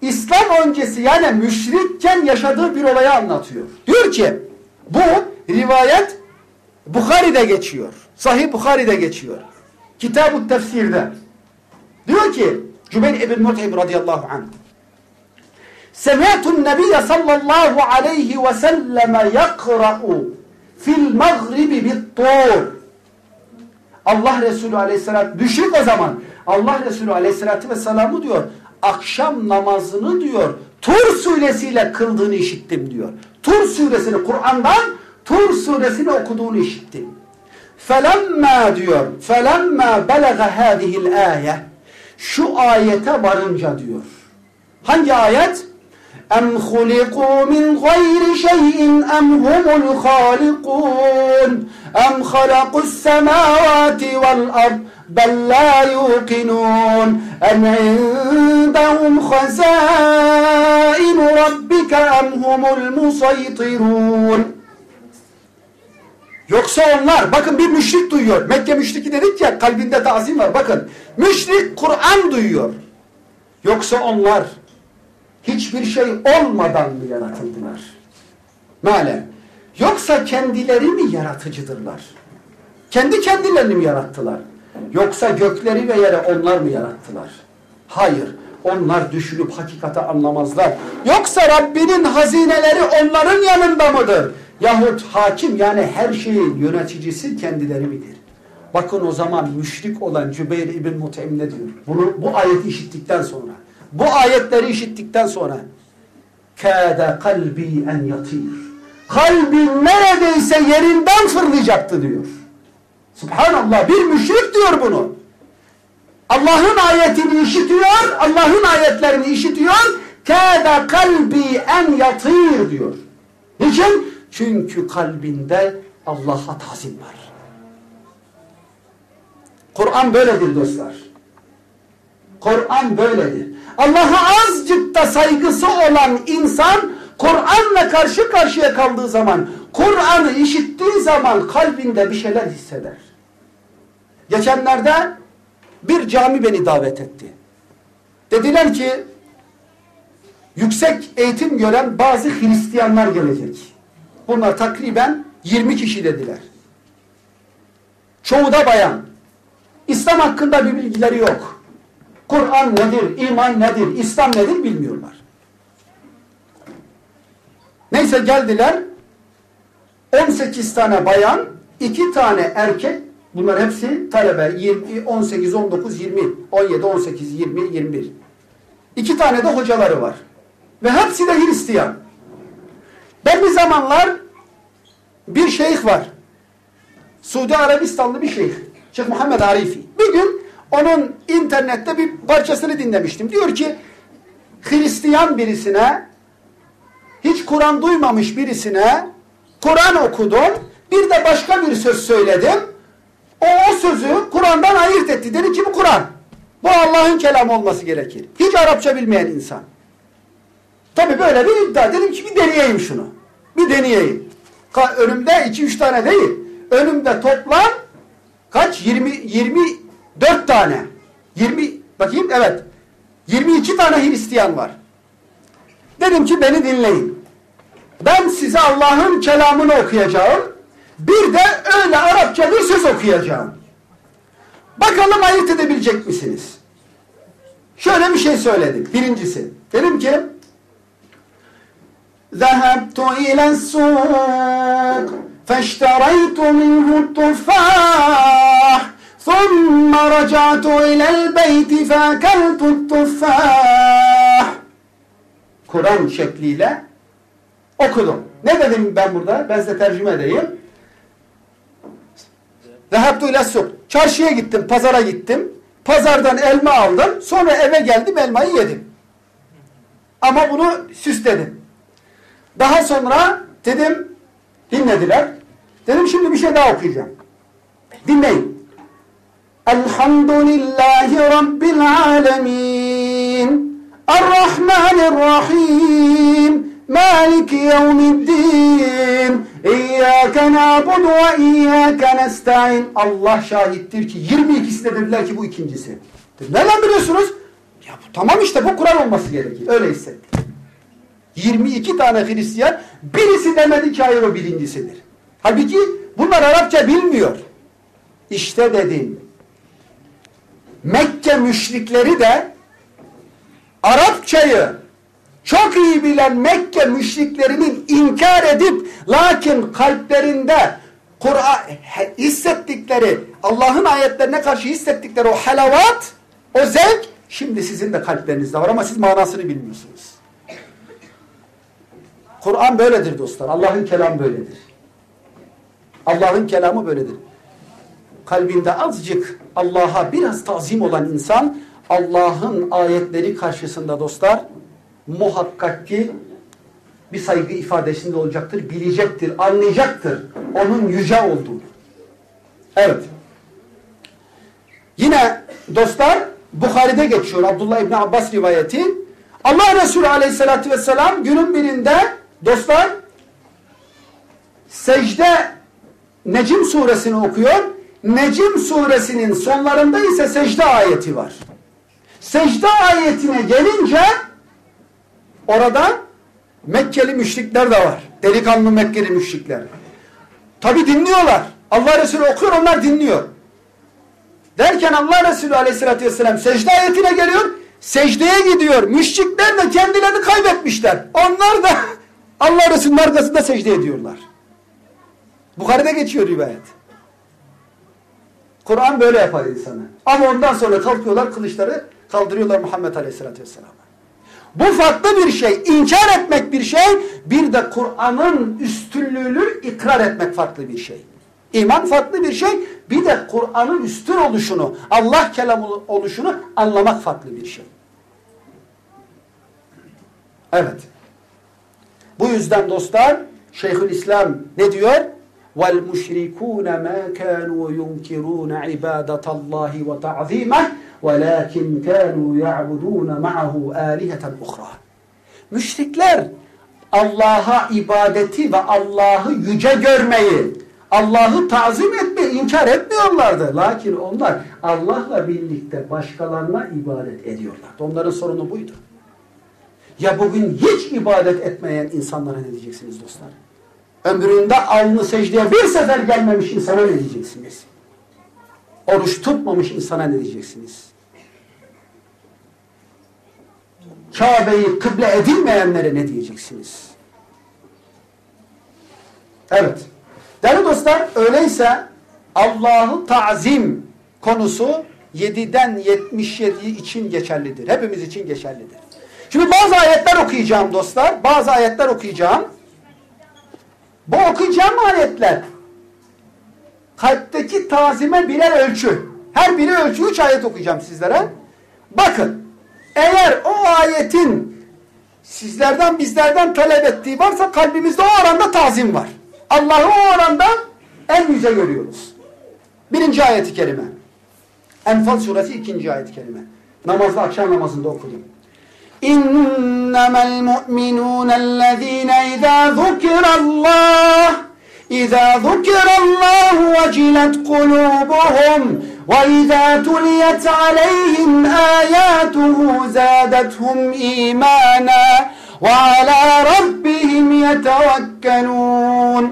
İslam öncesi yani müşrikken yaşadığı bir olayı anlatıyor. Diyor ki bu rivayet Bukhari'de geçiyor. Sahih Bukhari'de geçiyor. Kitab-ı Tefsir'de. Diyor ki Cübeyr ibn Mut'im radıyallahu anh Semi'tun nebiyye sallallahu aleyhi ve selleme yakra'u fil mağribi bit-tur Allah Resulü aleyhissalatü müşrik o zaman Allah Resulü aleyhissalatü vesselam'ı diyor akşam namazını diyor Tur suresiyle kıldığını işittim diyor. Tur suresini Kur'an'dan Tur suresini okuduğunu işittim. Felemma diyor. Felemma belaga hadihil ayet. şu ayete varınca diyor. Hangi ayet? اَمْ خُلِقُوا مِنْ غَيْرِ شَيْءٍ اَمْ هُمُ الْخَالِقُونَ اَمْ خَلَقُوا السَّمَاوَاتِ وَالْأَرْضِ بَلْ لَا يُوقِنُونَ اَمْ عِندَهُمْ خَزَائِنُ رَبِّكَ اَمْ هُمُ الْمُسَيْطِرُونَ Yoksa onlar, bakın bir müşrik duyuyor. Mekke müşriki dedik ya, kalbinde tazim var. Bakın, müşrik Kur'an duyuyor. Yoksa onlar hiçbir şey olmadan mı yaratıldılar? Malem. Yoksa kendileri mi yaratıcıdırlar? Kendi kendilerini mi yarattılar? Yoksa gökleri ve yere onlar mı yarattılar? Hayır. Onlar düşünüp hakikati anlamazlar. Yoksa Rabbinin hazineleri onların yanında mıdır? Yahut hakim yani her şeyin yöneticisi kendileri midir? Bakın o zaman müşrik olan Cübeyr İbn Mut'im ne diyor? Bunu, bu ayeti işittikten sonra. Bu ayetleri işittikten sonra. Kâde kalbi en yatir. Kalbim neredeyse yerinden fırlayacaktı diyor. Subhanallah bir müşrik diyor bunu. Allah'ın ayetini işitiyor, Allah'ın ayetlerini işitiyor. Kâde kalbi en yatir diyor. Niçin? Çünkü kalbinde Allah'a tazim var. Kur'an böyledir dostlar. Kur'an böyledir. Allah'a azıcık da saygısı olan insan Kur'an'la karşı karşıya kaldığı zaman, Kur'an'ı işittiği zaman kalbinde bir şeyler hisseder. Geçenlerde bir cami beni davet etti. Dediler ki yüksek eğitim gören bazı Hristiyanlar gelecek. Bunlar takriben 20 kişi dediler. Çoğu da bayan. İslam hakkında bir bilgileri yok. Kur'an nedir, iman nedir, İslam nedir bilmiyorlar. Neyse geldiler. 18 tane bayan, 2 tane erkek. Bunlar hepsi talebe. 20, 18, 19, 20, 17, 18, 20, 21. İki tane de hocaları var. Ve hepsi de Hristiyan. Ben bir zamanlar bir şeyh var. Suudi Arabistanlı bir şeyh. Şeyh Muhammed Arifi. Bir gün onun internette bir parçasını dinlemiştim. Diyor ki Hristiyan birisine hiç Kur'an duymamış birisine Kur'an okudum. Bir de başka bir söz söyledim. O, o sözü Kur'an'dan ayırt etti. Dedi ki bu Kur'an. Bu Allah'ın kelamı olması gerekir. Hiç Arapça bilmeyen insan. Tabi böyle bir iddia. Dedim ki bir deneyeyim şunu. Bir deneyeyim. Önümde 2-3 tane değil. Önümde toplam kaç? 20 24 tane. 20 bakayım evet. 22 tane Hristiyan var. Dedim ki beni dinleyin. Ben size Allah'ın kelamını okuyacağım. Bir de öyle Arapça bir söz okuyacağım. Bakalım ayırt edebilecek misiniz? Şöyle bir şey söyledim. Birincisi. Dedim ki ذهبت إلى السوق فاشتريت منه التفاح ثم رجعت إلى البيت فأكلت التفاح Kur'an şekliyle okudum. Ne dedim ben burada? Ben size tercüme edeyim. Zehebtu ile suk. Çarşıya gittim, pazara gittim. Pazardan elma aldım. Sonra eve geldim, elmayı yedim. Ama bunu süsledim. Daha sonra dedim, dinlediler. Dedim şimdi bir şey daha okuyacağım. Dinleyin. Elhamdülillahi Rabbil alemin. Errahmanirrahim. Maliki yevmiddin. İyyâke nâbudu ve iyyâke nesta'in. Allah şahittir ki 22'si de dediler ki bu ikincisi. Nereden biliyorsunuz? Ya bu, tamam işte bu Kur'an olması gerekir. Öyle hissettik. 22 tane Hristiyan birisi demedi ki hayır o birincisidir. Halbuki bunlar Arapça bilmiyor. İşte dedim. Mekke müşrikleri de Arapçayı çok iyi bilen Mekke müşriklerinin inkar edip lakin kalplerinde Kur'an hissettikleri Allah'ın ayetlerine karşı hissettikleri o halavat, o zevk şimdi sizin de kalplerinizde var ama siz manasını bilmiyorsunuz. Kur'an böyledir dostlar. Allah'ın kelamı böyledir. Allah'ın kelamı böyledir. Kalbinde azıcık Allah'a biraz tazim olan insan Allah'ın ayetleri karşısında dostlar muhakkak ki bir saygı ifadesinde olacaktır, bilecektir, anlayacaktır onun yüce olduğunu. Evet. Yine dostlar Bukhari'de geçiyor Abdullah İbni Abbas rivayeti. Allah Resulü aleyhissalatü vesselam günün birinde dostlar secde Necim suresini okuyor. Necim suresinin sonlarında ise secde ayeti var. Secde ayetine gelince orada Mekkeli müşrikler de var. Delikanlı Mekkeli müşrikler. Tabi dinliyorlar. Allah Resulü okuyor onlar dinliyor. Derken Allah Resulü aleyhissalatü vesselam secde ayetine geliyor. Secdeye gidiyor. Müşrikler de kendilerini kaybetmişler. Onlar da Allah Resulü'nün arkasında secde ediyorlar. Bukhari'de geçiyor rivayet. Kur'an böyle yapar insanı. Ama ondan sonra kalkıyorlar kılıçları kaldırıyorlar Muhammed Aleyhisselatü Vesselam'a. Bu farklı bir şey. İnkar etmek bir şey. Bir de Kur'an'ın üstünlüğünü ikrar etmek farklı bir şey. İman farklı bir şey. Bir de Kur'an'ın üstün oluşunu, Allah kelamı oluşunu anlamak farklı bir şey. Evet. Bu yüzden dostlar Şeyhülislam ne diyor? وَالْمُشْرِكُونَ مَا كَانُوا يُنْكِرُونَ عِبَادَةَ اللّٰهِ وَتَعْظِيمَهِ وَلَكِنْ كَانُوا يَعْبُدُونَ مَعَهُ آلِهَةً اُخْرَى Müşrikler Allah'a ibadeti ve Allah'ı yüce görmeyi, Allah'ı tazim etmeyi inkar etmiyorlardı. Lakin onlar Allah'la birlikte başkalarına ibadet ediyorlardı. Onların sorunu buydu. Ya bugün hiç ibadet etmeyen insanlara ne diyeceksiniz dostlar? Ömründe alnı secdeye bir sefer gelmemiş insana ne diyeceksiniz? Oruç tutmamış insana ne diyeceksiniz? Kabe'yi kıble edilmeyenlere ne diyeceksiniz? Evet. Değerli dostlar öyleyse Allah'ı tazim konusu 7'den 77 için geçerlidir. Hepimiz için geçerlidir. Şimdi bazı ayetler okuyacağım dostlar. Bazı ayetler okuyacağım. Bu okuyacağım ayetler kalpteki tazime birer ölçü. Her biri ölçü. Üç ayet okuyacağım sizlere. Bakın. Eğer o ayetin sizlerden bizlerden talep ettiği varsa kalbimizde o oranda tazim var. Allah'ı o oranda en yüce görüyoruz. Birinci ayeti kerime. Enfal suresi ikinci ayet-i kerime. Namazda akşam namazında okudum. إنما المؤمنون الذين إذا ذكر الله إذا ذكر الله وجلت قلوبهم وإذا تليت عليهم آياته زادتهم إيمانا وعلى ربهم يتوكلون.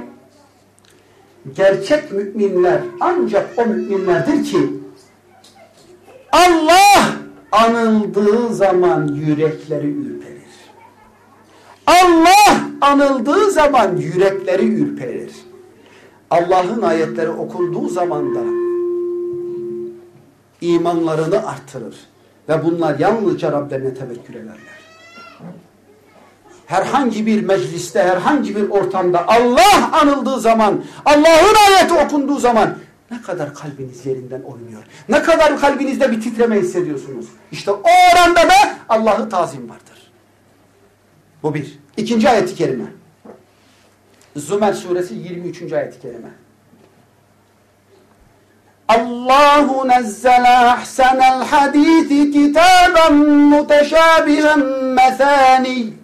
Gerçek müminler ancak o müminlerdir ki Allah anıldığı zaman yürekleri ürperir. Allah anıldığı zaman yürekleri ürperir. Allah'ın ayetleri okunduğu zaman da imanlarını artırır. Ve bunlar yalnızca Rablerine tevekkül ederler. Herhangi bir mecliste, herhangi bir ortamda Allah anıldığı zaman, Allah'ın ayeti okunduğu zaman ne kadar kalbiniz yerinden oynuyor. Ne kadar kalbinizde bir titreme hissediyorsunuz. İşte o oranda da Allah'ı tazim vardır. Bu bir. İkinci ayet-i kerime. Zümer suresi 23. ayet-i kerime. Allahu nazzala ahsana'l hadisi kitaben muteşabihen mesaniy.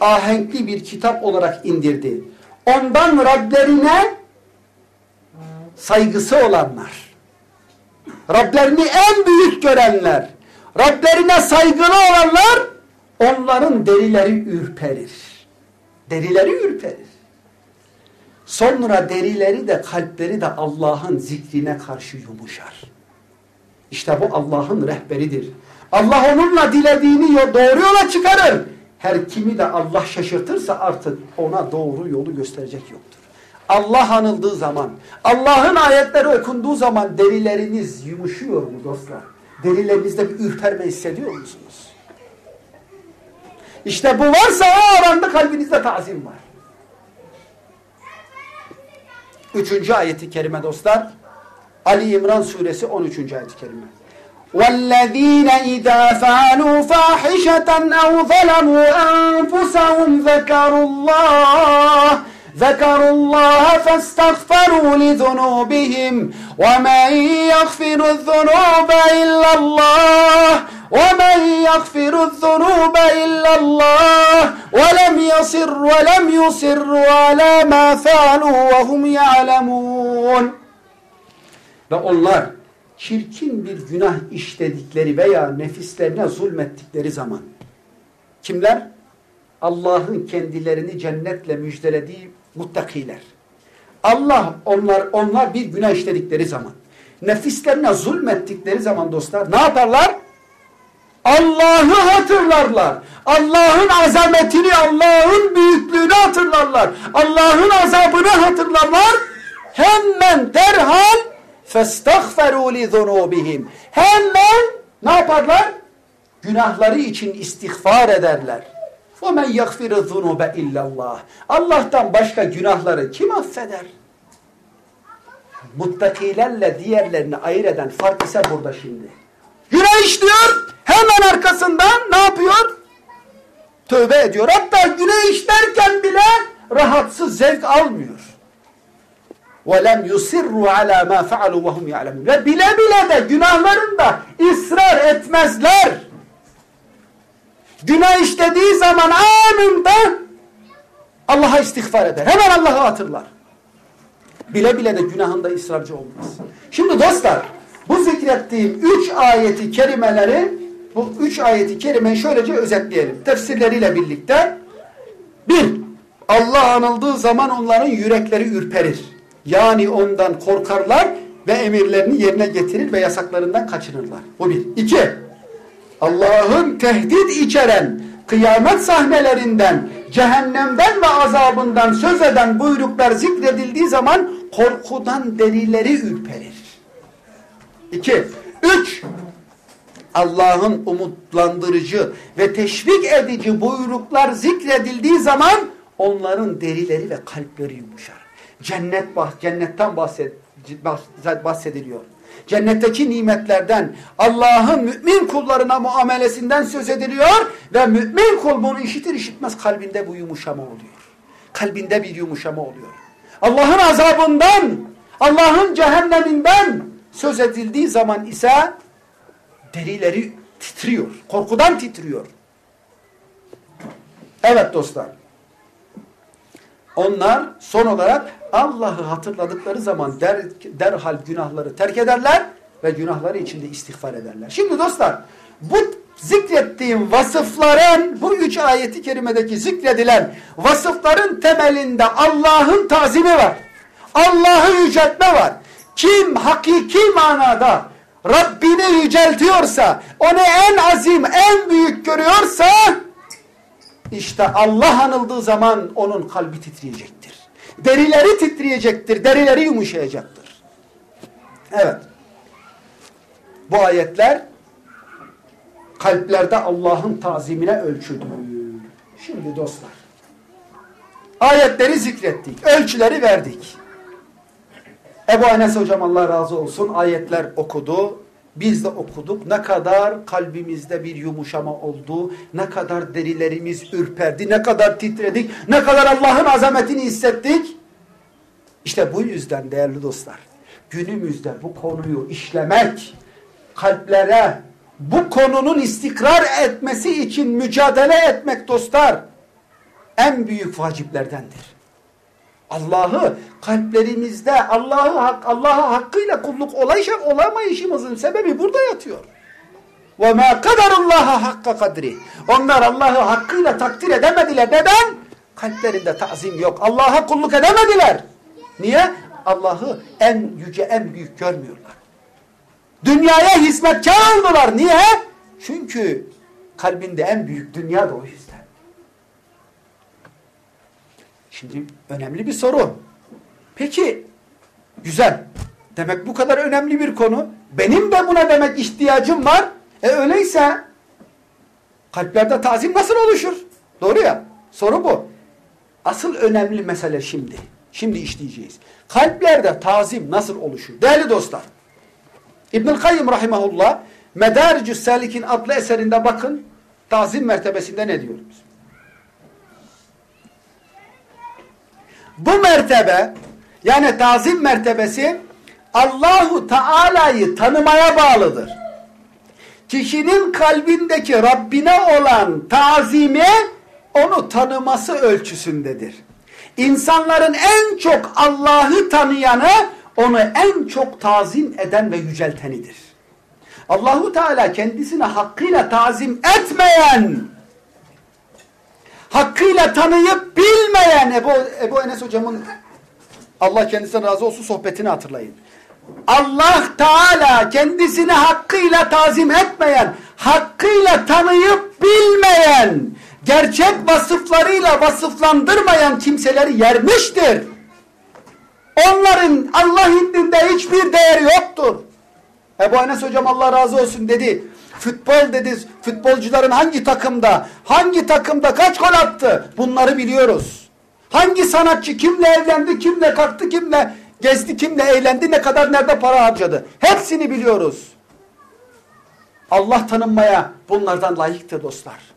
ahenkli bir kitap olarak indirdi. Ondan Rablerine saygısı olanlar, Rablerini en büyük görenler, Rablerine saygılı olanlar, onların derileri ürperir. Derileri ürperir. Sonra derileri de kalpleri de Allah'ın zikrine karşı yumuşar. İşte bu Allah'ın rehberidir. Allah onunla dilediğini doğru yola çıkarır. Her kimi de Allah şaşırtırsa artık ona doğru yolu gösterecek yoktur. Allah anıldığı zaman, Allah'ın ayetleri okunduğu zaman derileriniz yumuşuyor mu dostlar? Derilerinizde bir ürperme hissediyor musunuz? İşte bu varsa o oranda kalbinizde tazim var. Üçüncü ayeti kerime dostlar. Ali İmran suresi 13. ayeti kerime. والذين إذا فعلوا فاحشة أو ظلموا أنفسهم ذكروا الله ذكروا الله فاستغفروا لذنوبهم. ومن يغفر الذنوب إلا الله ومن يغفر الذنوب إلا الله ولم يصر ولم يصروا على ما فعلوا وهم يعلمون. Ve onlar çirkin bir günah işledikleri veya nefislerine zulmettikleri zaman kimler? Allah'ın kendilerini cennetle müjdelediği muttakiler. Allah onlar onlar bir günah işledikleri zaman nefislerine zulmettikleri zaman dostlar ne yaparlar? Allah'ı hatırlarlar. Allah'ın azametini, Allah'ın büyüklüğünü hatırlarlar. Allah'ın azabını hatırlarlar. Hemen derhal فَاسْتَغْفَرُوا لِذُنُوبِهِمْ Hemen ne yaparlar? Günahları için istiğfar ederler. وَمَنْ يَغْفِرُ الذُّنُوبَ اِلَّا اللّٰهِ Allah'tan başka günahları kim affeder? Muttakilerle diğerlerini ayırt eden fark ise burada şimdi. Günah işliyor, hemen arkasından ne yapıyor? Tövbe ediyor. Hatta günah işlerken bile rahatsız, zevk almıyor. وَلَمْ يُسِرُّوا عَلَى مَا فَعَلُوا وَهُمْ يَعْلَمُونَ Ve bile bile de günahlarında ısrar etmezler. Günah işlediği zaman anında Allah'a istiğfar eder. Hemen Allah'ı hatırlar. Bile bile de günahında ısrarcı olmaz. Şimdi dostlar bu zikrettiğim üç ayeti kerimeleri bu üç ayeti kerimeyi şöylece özetleyelim. Tefsirleriyle birlikte bir, Allah anıldığı zaman onların yürekleri ürperir. Yani ondan korkarlar ve emirlerini yerine getirir ve yasaklarından kaçınırlar. Bu bir. İki, Allah'ın tehdit içeren kıyamet sahnelerinden, cehennemden ve azabından söz eden buyruklar zikredildiği zaman korkudan derileri ürperir. İki, üç, Allah'ın umutlandırıcı ve teşvik edici buyruklar zikredildiği zaman onların derileri ve kalpleri yumuşar. Cennet bah cennetten bahsed bahsediliyor. Cennetteki nimetlerden, Allah'ın mümin kullarına muamelesinden söz ediliyor ve mümin kul bunu işitir işitmez kalbinde bu yumuşama oluyor. Kalbinde bir yumuşama oluyor. Allah'ın azabından, Allah'ın cehenneminden söz edildiği zaman ise derileri titriyor. Korkudan titriyor. Evet dostlar. Onlar son olarak Allah'ı hatırladıkları zaman der, derhal günahları terk ederler ve günahları içinde istiğfar ederler. Şimdi dostlar bu zikrettiğim vasıfların bu üç ayeti kerimedeki zikredilen vasıfların temelinde Allah'ın tazimi var. Allah'ı yüceltme var. Kim hakiki manada Rabbini yüceltiyorsa, onu en azim, en büyük görüyorsa işte Allah anıldığı zaman onun kalbi titriyecektir. Derileri titriyecektir, derileri yumuşayacaktır. Evet. Bu ayetler kalplerde Allah'ın tazimine ölçüdür. Şimdi dostlar, ayetleri zikrettik, ölçüleri verdik. Ebu Enes hocam Allah razı olsun ayetler okudu. Biz de okuduk. Ne kadar kalbimizde bir yumuşama oldu. Ne kadar derilerimiz ürperdi. Ne kadar titredik. Ne kadar Allah'ın azametini hissettik. İşte bu yüzden değerli dostlar. Günümüzde bu konuyu işlemek, kalplere bu konunun istikrar etmesi için mücadele etmek dostlar en büyük vaciplerdendir. Allah'ı kalplerimizde Allah'ı hak, Allah'a hakkıyla kulluk olayışa, olamayışımızın sebebi burada yatıyor. Ve ma kadarullaha hakka kadri. Onlar Allah'ı hakkıyla takdir edemediler. Neden? Kalplerinde tazim yok. Allah'a kulluk edemediler. Niye? Allah'ı en yüce, en büyük görmüyorlar. Dünyaya hizmetkar oldular. Niye? Çünkü kalbinde en büyük dünya da o yüzden. Şimdi önemli bir soru. Peki güzel. Demek bu kadar önemli bir konu. Benim de buna demek ihtiyacım var. E öyleyse kalplerde tazim nasıl oluşur? Doğru ya. Soru bu. Asıl önemli mesele şimdi. Şimdi işleyeceğiz. Kalplerde tazim nasıl oluşur? Değerli dostlar. İbnül Kayyım Rahimahullah Medaricü Salik'in adlı eserinde bakın tazim mertebesinde ne diyoruz? Bu mertebe yani tazim mertebesi Allahu Teala'yı tanımaya bağlıdır. Kişinin kalbindeki Rabbine olan tazimi onu tanıması ölçüsündedir. İnsanların en çok Allah'ı tanıyanı onu en çok tazim eden ve yüceltenidir. Allahu Teala kendisine hakkıyla tazim etmeyen hakkıyla tanıyıp bilmeyen Ebu, Ebu Enes hocamın Allah kendisine razı olsun sohbetini hatırlayın. Allah Teala kendisini hakkıyla tazim etmeyen, hakkıyla tanıyıp bilmeyen, gerçek vasıflarıyla vasıflandırmayan kimseleri yermiştir. Onların Allah indinde hiçbir değeri yoktur. Ebu Enes hocam Allah razı olsun dedi. Futbol dedi, futbolcuların hangi takımda, hangi takımda kaç gol attı bunları biliyoruz. Hangi sanatçı kimle evlendi, kimle kalktı, kimle gezdi, kimle eğlendi, ne kadar nerede para harcadı. Hepsini biliyoruz. Allah tanınmaya bunlardan layıktır dostlar.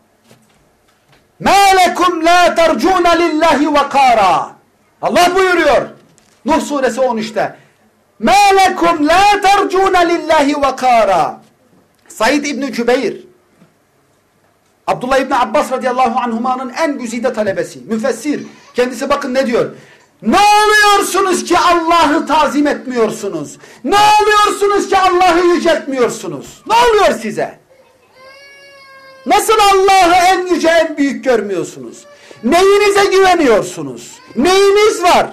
مَا la تَرْجُونَ لِلّٰهِ وَقَارًا Allah buyuruyor. Nuh suresi 13'te. مَا لَكُمْ لَا تَرْجُونَ لِلّٰهِ وَقَارًا Said İbni Cübeyr, Abdullah İbni Abbas radıyallahu anhumanın en güzide talebesi, müfessir. Kendisi bakın ne diyor? Ne oluyorsunuz ki Allah'ı tazim etmiyorsunuz? Ne oluyorsunuz ki Allah'ı yüceltmiyorsunuz? Ne oluyor size? Nasıl Allah'ı en yüce en büyük görmüyorsunuz? Neyinize güveniyorsunuz? Neyiniz var?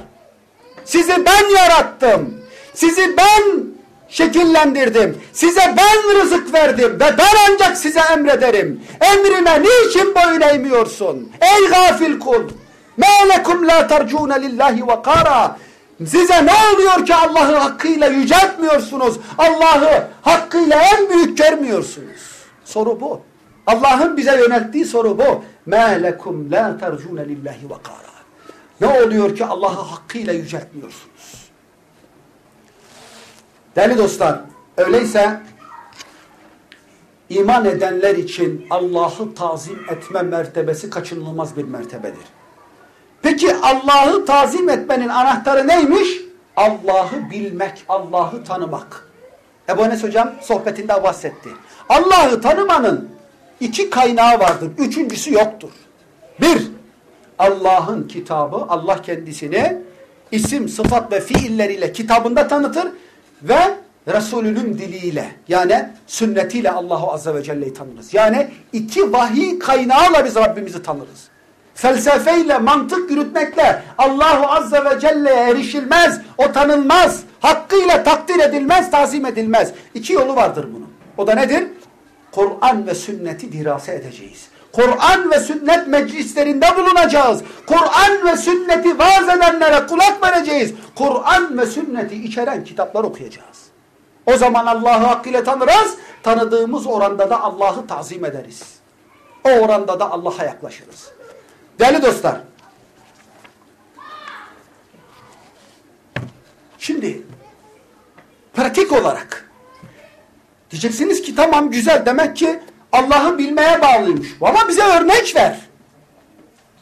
Sizi ben yarattım. Sizi ben şekillendirdim. Size ben rızık verdim ve ben ancak size emrederim. Emrime niçin boyun eğmiyorsun? Ey gafil kul! مَا لَكُمْ لَا تَرْجُونَ لِلّٰهِ وَقَارًا Size ne oluyor ki Allah'ı hakkıyla yüceltmiyorsunuz? Allah'ı hakkıyla en büyük görmüyorsunuz. Soru bu. Allah'ın bize yönelttiği soru bu. مَا لَكُمْ لَا تَرْجُونَ لِلّٰهِ وَقَارًا Ne oluyor ki Allah'ı hakkıyla yüceltmiyorsunuz? Değerli dostlar, öyleyse iman edenler için Allah'ı tazim etme mertebesi kaçınılmaz bir mertebedir. Peki Allah'ı tazim etmenin anahtarı neymiş? Allah'ı bilmek, Allah'ı tanımak. Ebu Enes hocam sohbetinde bahsetti. Allah'ı tanımanın iki kaynağı vardır. Üçüncüsü yoktur. Bir, Allah'ın kitabı, Allah kendisini isim, sıfat ve fiilleriyle kitabında tanıtır ve Resulünün diliyle yani sünnetiyle Allahu Azze ve Celle'yi tanırız. Yani iki vahiy kaynağıyla biz Rabbimizi tanırız. Felsefeyle, mantık yürütmekle Allahu Azze ve Celle'ye erişilmez, o tanınmaz, hakkıyla takdir edilmez, tazim edilmez. İki yolu vardır bunun. O da nedir? Kur'an ve sünneti dirase edeceğiz. Kur'an ve sünnet meclislerinde bulunacağız. Kur'an ve sünneti vaaz edenlere kulak vereceğiz. Kur'an ve sünneti içeren kitaplar okuyacağız. O zaman Allah'ı hakkıyla tanırız. Tanıdığımız oranda da Allah'ı tazim ederiz. O oranda da Allah'a yaklaşırız. Değerli dostlar. Şimdi pratik olarak diyeceksiniz ki tamam güzel demek ki Allah'ı bilmeye bağlıymış. Ama bize örnek ver.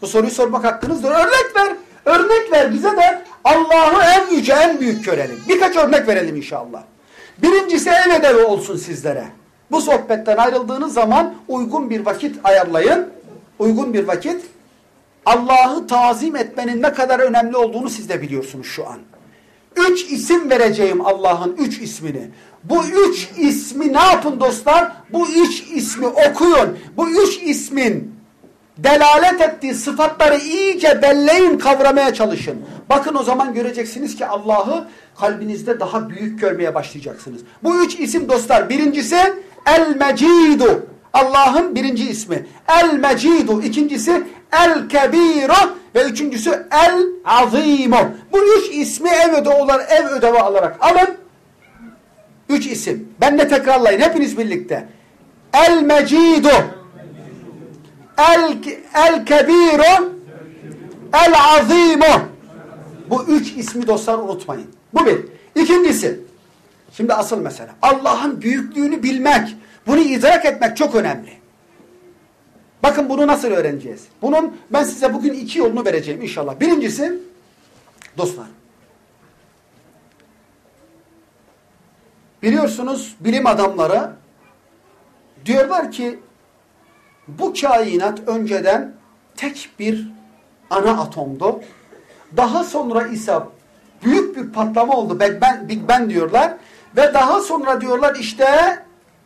Bu soruyu sormak hakkınızdır. Örnek ver. Örnek ver bize de Allah'ı en yüce, en büyük görelim. Birkaç örnek verelim inşallah. Birincisi ev ödevi olsun sizlere. Bu sohbetten ayrıldığınız zaman uygun bir vakit ayarlayın. Uygun bir vakit. Allah'ı tazim etmenin ne kadar önemli olduğunu siz de biliyorsunuz şu an. Üç isim vereceğim Allah'ın üç ismini. Bu üç ismi ne yapın dostlar? Bu üç ismi okuyun. Bu üç ismin delalet ettiği sıfatları iyice belleyin, kavramaya çalışın. Bakın o zaman göreceksiniz ki Allah'ı kalbinizde daha büyük görmeye başlayacaksınız. Bu üç isim dostlar. Birincisi El-Mecidu. Allah'ın birinci ismi. El-Mecidu. İkincisi El-Kebiru. Ve üçüncüsü El-Azimu. Bu üç ismi ev ödevi olarak, ev ödevi alarak alın. Üç isim. Ben de tekrarlayın. Hepiniz birlikte. El-Mecidu. El-Kebiru. El-Azimu. Bu üç ismi dostlar unutmayın. Bu bir. İkincisi. Şimdi asıl mesele. Allah'ın büyüklüğünü bilmek. Bunu idrak etmek çok önemli. Bakın bunu nasıl öğreneceğiz? Bunun ben size bugün iki yolunu vereceğim inşallah. Birincisi dostlar. Biliyorsunuz bilim adamları diyorlar ki bu kainat önceden tek bir ana atomdu. Daha sonra ise büyük bir patlama oldu. Big Bang, Big Bang diyorlar. Ve daha sonra diyorlar işte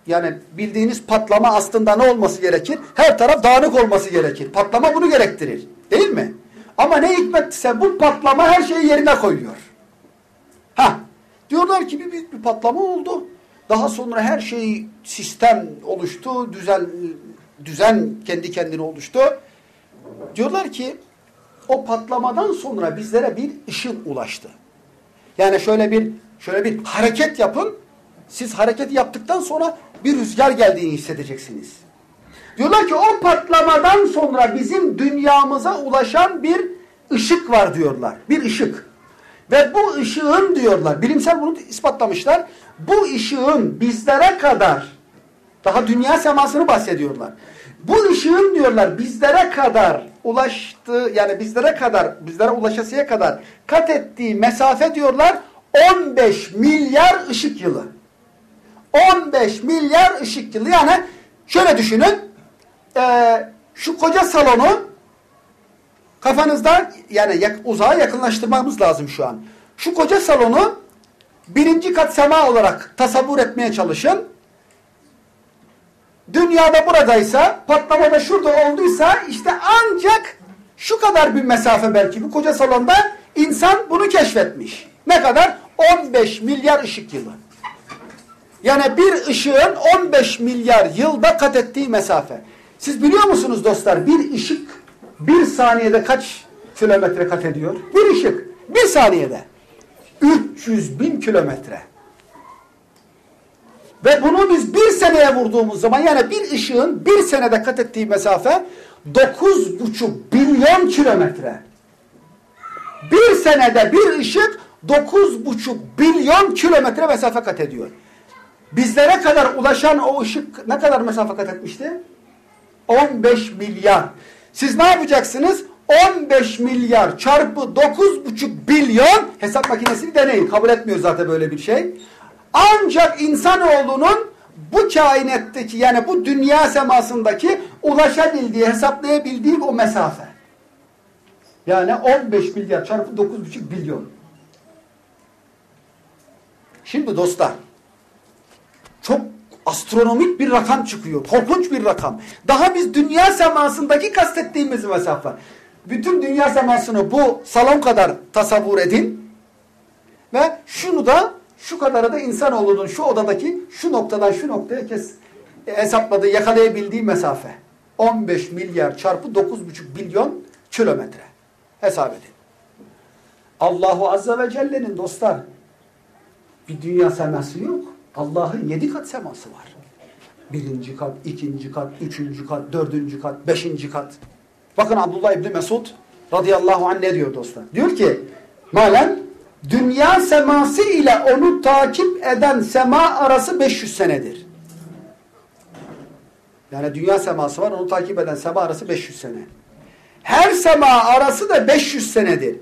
yani bildiğiniz patlama aslında ne olması gerekir? Her taraf dağınık olması gerekir. Patlama bunu gerektirir. Değil mi? Ama ne hikmetse bu patlama her şeyi yerine koyuyor. Ha, diyorlar ki bir büyük bir patlama oldu. Daha sonra her şey sistem oluştu, düzen düzen kendi kendine oluştu. Diyorlar ki o patlamadan sonra bizlere bir ışın ulaştı. Yani şöyle bir şöyle bir hareket yapın. Siz hareket yaptıktan sonra bir rüzgar geldiğini hissedeceksiniz. Diyorlar ki o patlamadan sonra bizim dünyamıza ulaşan bir ışık var diyorlar. Bir ışık. Ve bu ışığın diyorlar, bilimsel bunu ispatlamışlar. Bu ışığın bizlere kadar, daha dünya semasını bahsediyorlar. Bu ışığın diyorlar bizlere kadar ulaştığı, yani bizlere kadar, bizlere ulaşasıya kadar kat ettiği mesafe diyorlar 15 milyar ışık yılı. 15 milyar ışık yılı. Yani şöyle düşünün. E, şu koca salonu kafanızda yani uzağa yakınlaştırmamız lazım şu an. Şu koca salonu birinci kat sema olarak tasavvur etmeye çalışın. Dünyada buradaysa, patlamada şurada olduysa işte ancak şu kadar bir mesafe belki bu koca salonda insan bunu keşfetmiş. Ne kadar? 15 milyar ışık yılı. Yani bir ışığın 15 milyar yılda kat ettiği mesafe. Siz biliyor musunuz dostlar bir ışık bir saniyede kaç kilometre kat ediyor? Bir ışık bir saniyede 300 bin kilometre. Ve bunu biz bir seneye vurduğumuz zaman yani bir ışığın bir senede kat ettiği mesafe 9,5 milyon kilometre. Bir senede bir ışık 9,5 milyon kilometre mesafe kat ediyor. Bizlere kadar ulaşan o ışık ne kadar mesafe kat etmişti? 15 milyar. Siz ne yapacaksınız? 15 milyar çarpı 9,5 milyon hesap makinesini deneyin. Kabul etmiyor zaten böyle bir şey. Ancak insanoğlunun bu kainattaki yani bu dünya semasındaki ulaşabildiği, hesaplayabildiği o mesafe. Yani 15 milyar çarpı 9,5 milyon. Şimdi dostlar çok astronomik bir rakam çıkıyor. Korkunç bir rakam. Daha biz dünya semasındaki kastettiğimiz mesafe. Bütün dünya semasını bu salon kadar tasavvur edin. Ve şunu da şu kadarı da insanoğlunun şu odadaki şu noktadan şu noktaya kes hesapladığı, yakalayabildiği mesafe. 15 milyar çarpı 9,5 milyon kilometre. Hesap edin. Allahu Azze ve Celle'nin dostlar bir dünya seması yok. Allah'ın yedi kat seması var. Birinci kat, ikinci kat, üçüncü kat, dördüncü kat, beşinci kat. Bakın Abdullah İbni Mesud radıyallahu anh ne diyor dostlar? Diyor ki malen dünya seması ile onu takip eden sema arası 500 senedir. Yani dünya seması var onu takip eden sema arası 500 sene. Her sema arası da 500 senedir.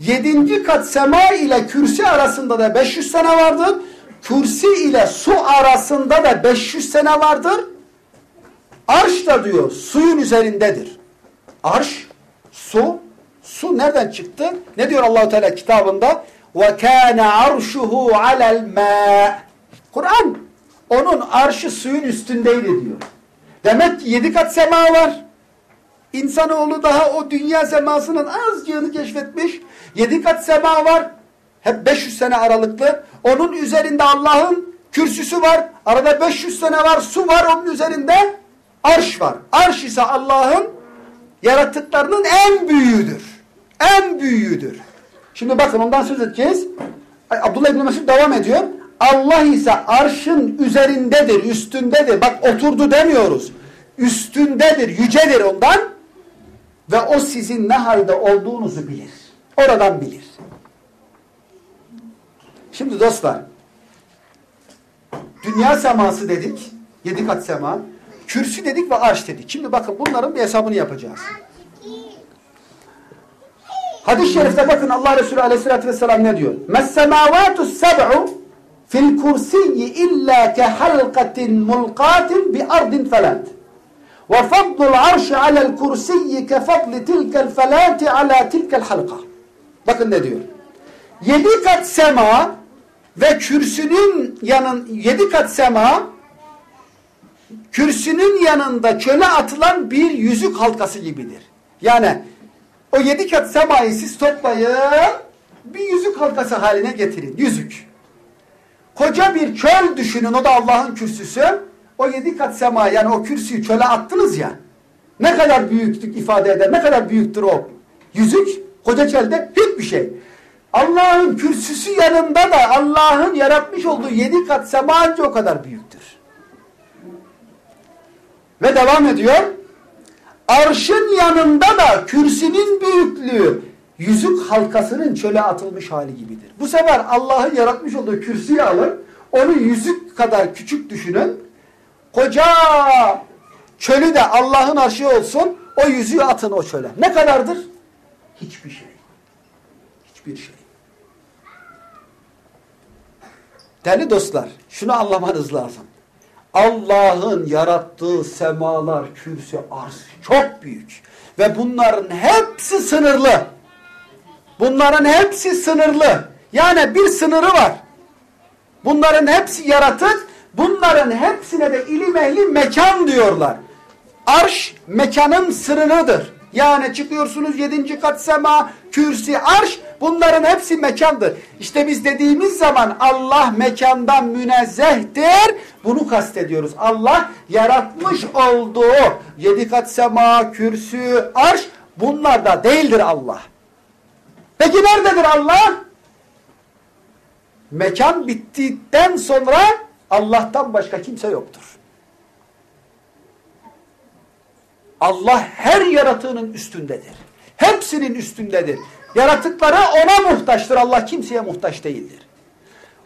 Yedinci kat sema ile kürsi arasında da 500 sene vardır. Kürsi ile su arasında da 500 sene vardır. Arş da diyor suyun üzerindedir. Arş, su, su nereden çıktı? Ne diyor Allahu Teala kitabında? Ve kana arşuhu alel ma. Kur'an onun arşı suyun üstündeydi diyor. Demek ki yedi kat sema var. İnsanoğlu daha o dünya semasının azcığını keşfetmiş. Yedi kat sema var. Hep 500 sene aralıklı. Onun üzerinde Allah'ın kürsüsü var. Arada 500 sene var. Su var. Onun üzerinde arş var. Arş ise Allah'ın yaratıklarının en büyüğüdür. En büyüğüdür. Şimdi bakın ondan söz edeceğiz. Abdullah İbni Mesud devam ediyor. Allah ise arşın üzerindedir, üstündedir. Bak oturdu demiyoruz. Üstündedir, yücedir ondan. Ve o sizin ne halde olduğunuzu bilir. Oradan bilir. Şimdi dostlar, dünya seması dedik, yedi kat sema, kürsü dedik ve arş dedik. Şimdi bakın bunların bir hesabını yapacağız. Hadis-i şerifte bakın Allah Resulü aleyhissalatü vesselam ne diyor? مَسْسَمَاوَاتُ السَّبْعُ فِي الْكُرْسِيِّ اِلَّا كَحَلْقَةٍ مُلْقَاتٍ بِأَرْضٍ فَلَاتٍ وَفَضْلُ الْعَرْشِ عَلَى الْكُرْسِيِّ كَفَضْلِ تِلْكَ الْفَلَاتِ عَلَى تِلْكَ الْحَلْقَةِ Bakın ne diyor? Yedi kat sema ve kürsünün yanın yedi kat sema kürsünün yanında çöle atılan bir yüzük halkası gibidir. Yani o yedi kat semayı siz toplayın bir yüzük halkası haline getirin. Yüzük. Koca bir çöl düşünün o da Allah'ın kürsüsü. O yedi kat sema yani o kürsüyü çöle attınız ya. Ne kadar büyüklük ifade eder. Ne kadar büyüktür o yüzük. Koca çölde hiçbir şey. Allah'ın kürsüsü yanında da Allah'ın yaratmış olduğu yedi kat sema o kadar büyüktür. Ve devam ediyor. Arşın yanında da kürsünün büyüklüğü yüzük halkasının çöle atılmış hali gibidir. Bu sefer Allah'ın yaratmış olduğu kürsüyü alın, onu yüzük kadar küçük düşünün. Koca çölü de Allah'ın arşı olsun, o yüzüğü atın o çöle. Ne kadardır? Hiçbir şey. Hiçbir şey. Değerli dostlar, şunu anlamanız lazım. Allah'ın yarattığı semalar, kürsü, arz çok büyük. Ve bunların hepsi sınırlı. Bunların hepsi sınırlı. Yani bir sınırı var. Bunların hepsi yaratık. Bunların hepsine de ilim ehli mekan diyorlar. Arş mekanın sınırıdır. Yani çıkıyorsunuz yedinci kat sema, kürsi, arş bunların hepsi mekandır. İşte biz dediğimiz zaman Allah mekandan münezzehtir. Bunu kastediyoruz. Allah yaratmış olduğu yedi kat sema, kürsü, arş bunlar da değildir Allah. Peki nerededir Allah? Mekan bittikten sonra Allah'tan başka kimse yoktur. Allah her yaratığının üstündedir. Hepsinin üstündedir. Yaratıkları ona muhtaçtır. Allah kimseye muhtaç değildir.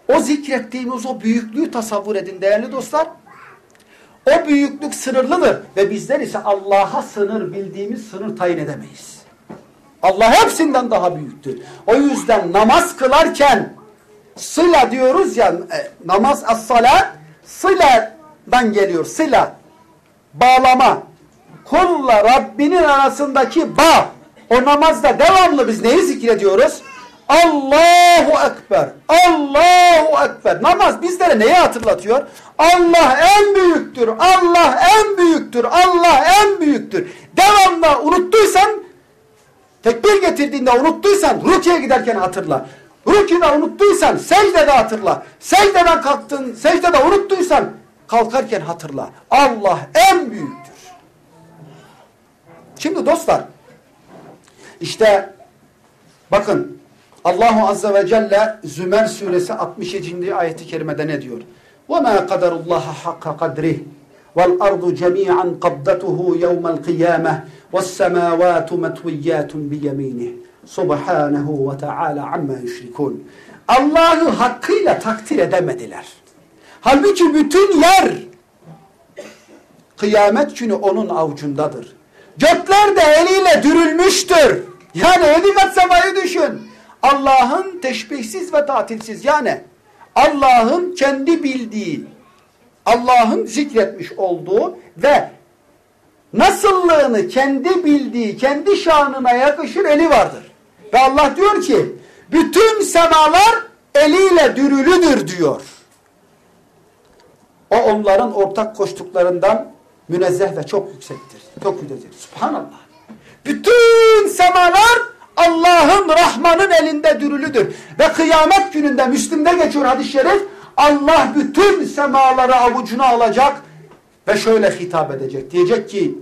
O zikrettiğimiz o büyüklüğü tasavvur edin değerli dostlar. O büyüklük sınırlıdır. Ve bizler ise Allah'a sınır bildiğimiz sınır tayin edemeyiz. Allah hepsinden daha büyüktür. O yüzden namaz kılarken sıla diyoruz ya e, namaz as-salat sıladan geliyor. Sıla bağlama kulla Rabbinin arasındaki bağ. O namazda devamlı biz neyi zikrediyoruz? Allahu Ekber. Allahu Ekber. Namaz bizlere neyi hatırlatıyor? Allah en büyüktür. Allah en büyüktür. Allah en büyüktür. Devamlı unuttuysan tekbir getirdiğinde unuttuysan rukiye giderken hatırla. Rüküde unuttuysan secdede hatırla. Secdeden kalktın, secdede unuttuysan kalkarken hatırla. Allah en büyüktür. Şimdi dostlar işte bakın Allahu Azze ve Celle Zümer suresi 67. ayeti kerimede ne diyor? وَمَا قَدَرُ اللّٰهَ حَقَّ قَدْرِهِ وَالْأَرْضُ جَمِيعًا قَبْضَتُهُ يَوْمَ الْقِيَامَةِ وَالسَّمَاوَاتُ مَتْوِيَّاتٌ بِيَمِينِهِ Subhanahu ve Teala amma yüşrikun. Allah'ı hakkıyla takdir edemediler. Halbuki bütün yer kıyamet günü onun avucundadır. Gökler de eliyle dürülmüştür. Yani yedi kat semayı düşün. Allah'ın teşbihsiz ve tatilsiz yani Allah'ın kendi bildiği, Allah'ın zikretmiş olduğu ve nasıllığını kendi bildiği, kendi şanına yakışır eli vardır. Ve Allah diyor ki bütün semalar eliyle dürülüdür diyor. O onların ortak koştuklarından münezzeh ve çok yüksektir. Çok yücedir. Subhanallah. Bütün semalar Allah'ın Rahman'ın elinde dürülüdür. Ve kıyamet gününde Müslim'de geçiyor hadis-i şerif Allah bütün semaları avucuna alacak ve şöyle hitap edecek. Diyecek ki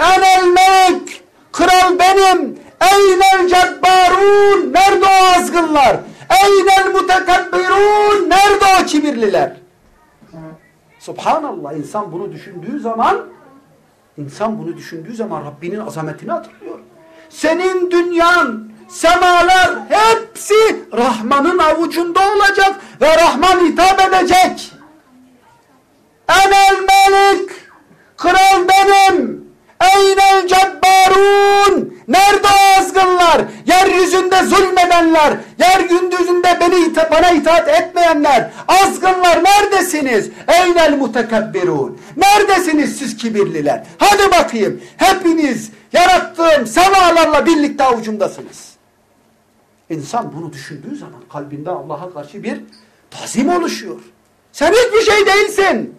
Enel melik kral benim eynel cebbarun nerede o azgınlar eynel mutekebbirun nerede o kibirliler Subhanallah insan bunu düşündüğü zaman insan bunu düşündüğü zaman Rabbinin azametini hatırlıyor. Senin dünyan, semalar hepsi Rahman'ın avucunda olacak ve Rahman hitap edecek. Enel melik, kral benim, eynel cebbarun, nerede o azgınlar, yeryüzünde zulmedenler, yer gündüzünde beni bana itaat etmeyenler, azgınlar neredesiniz? Eynel mutekebbirun, neredesiniz siz kibirliler? Hadi bakayım, hepiniz yarattığım semalarla birlikte avucumdasınız. İnsan bunu düşündüğü zaman kalbinde Allah'a karşı bir tazim oluşuyor. Sen hiçbir şey değilsin.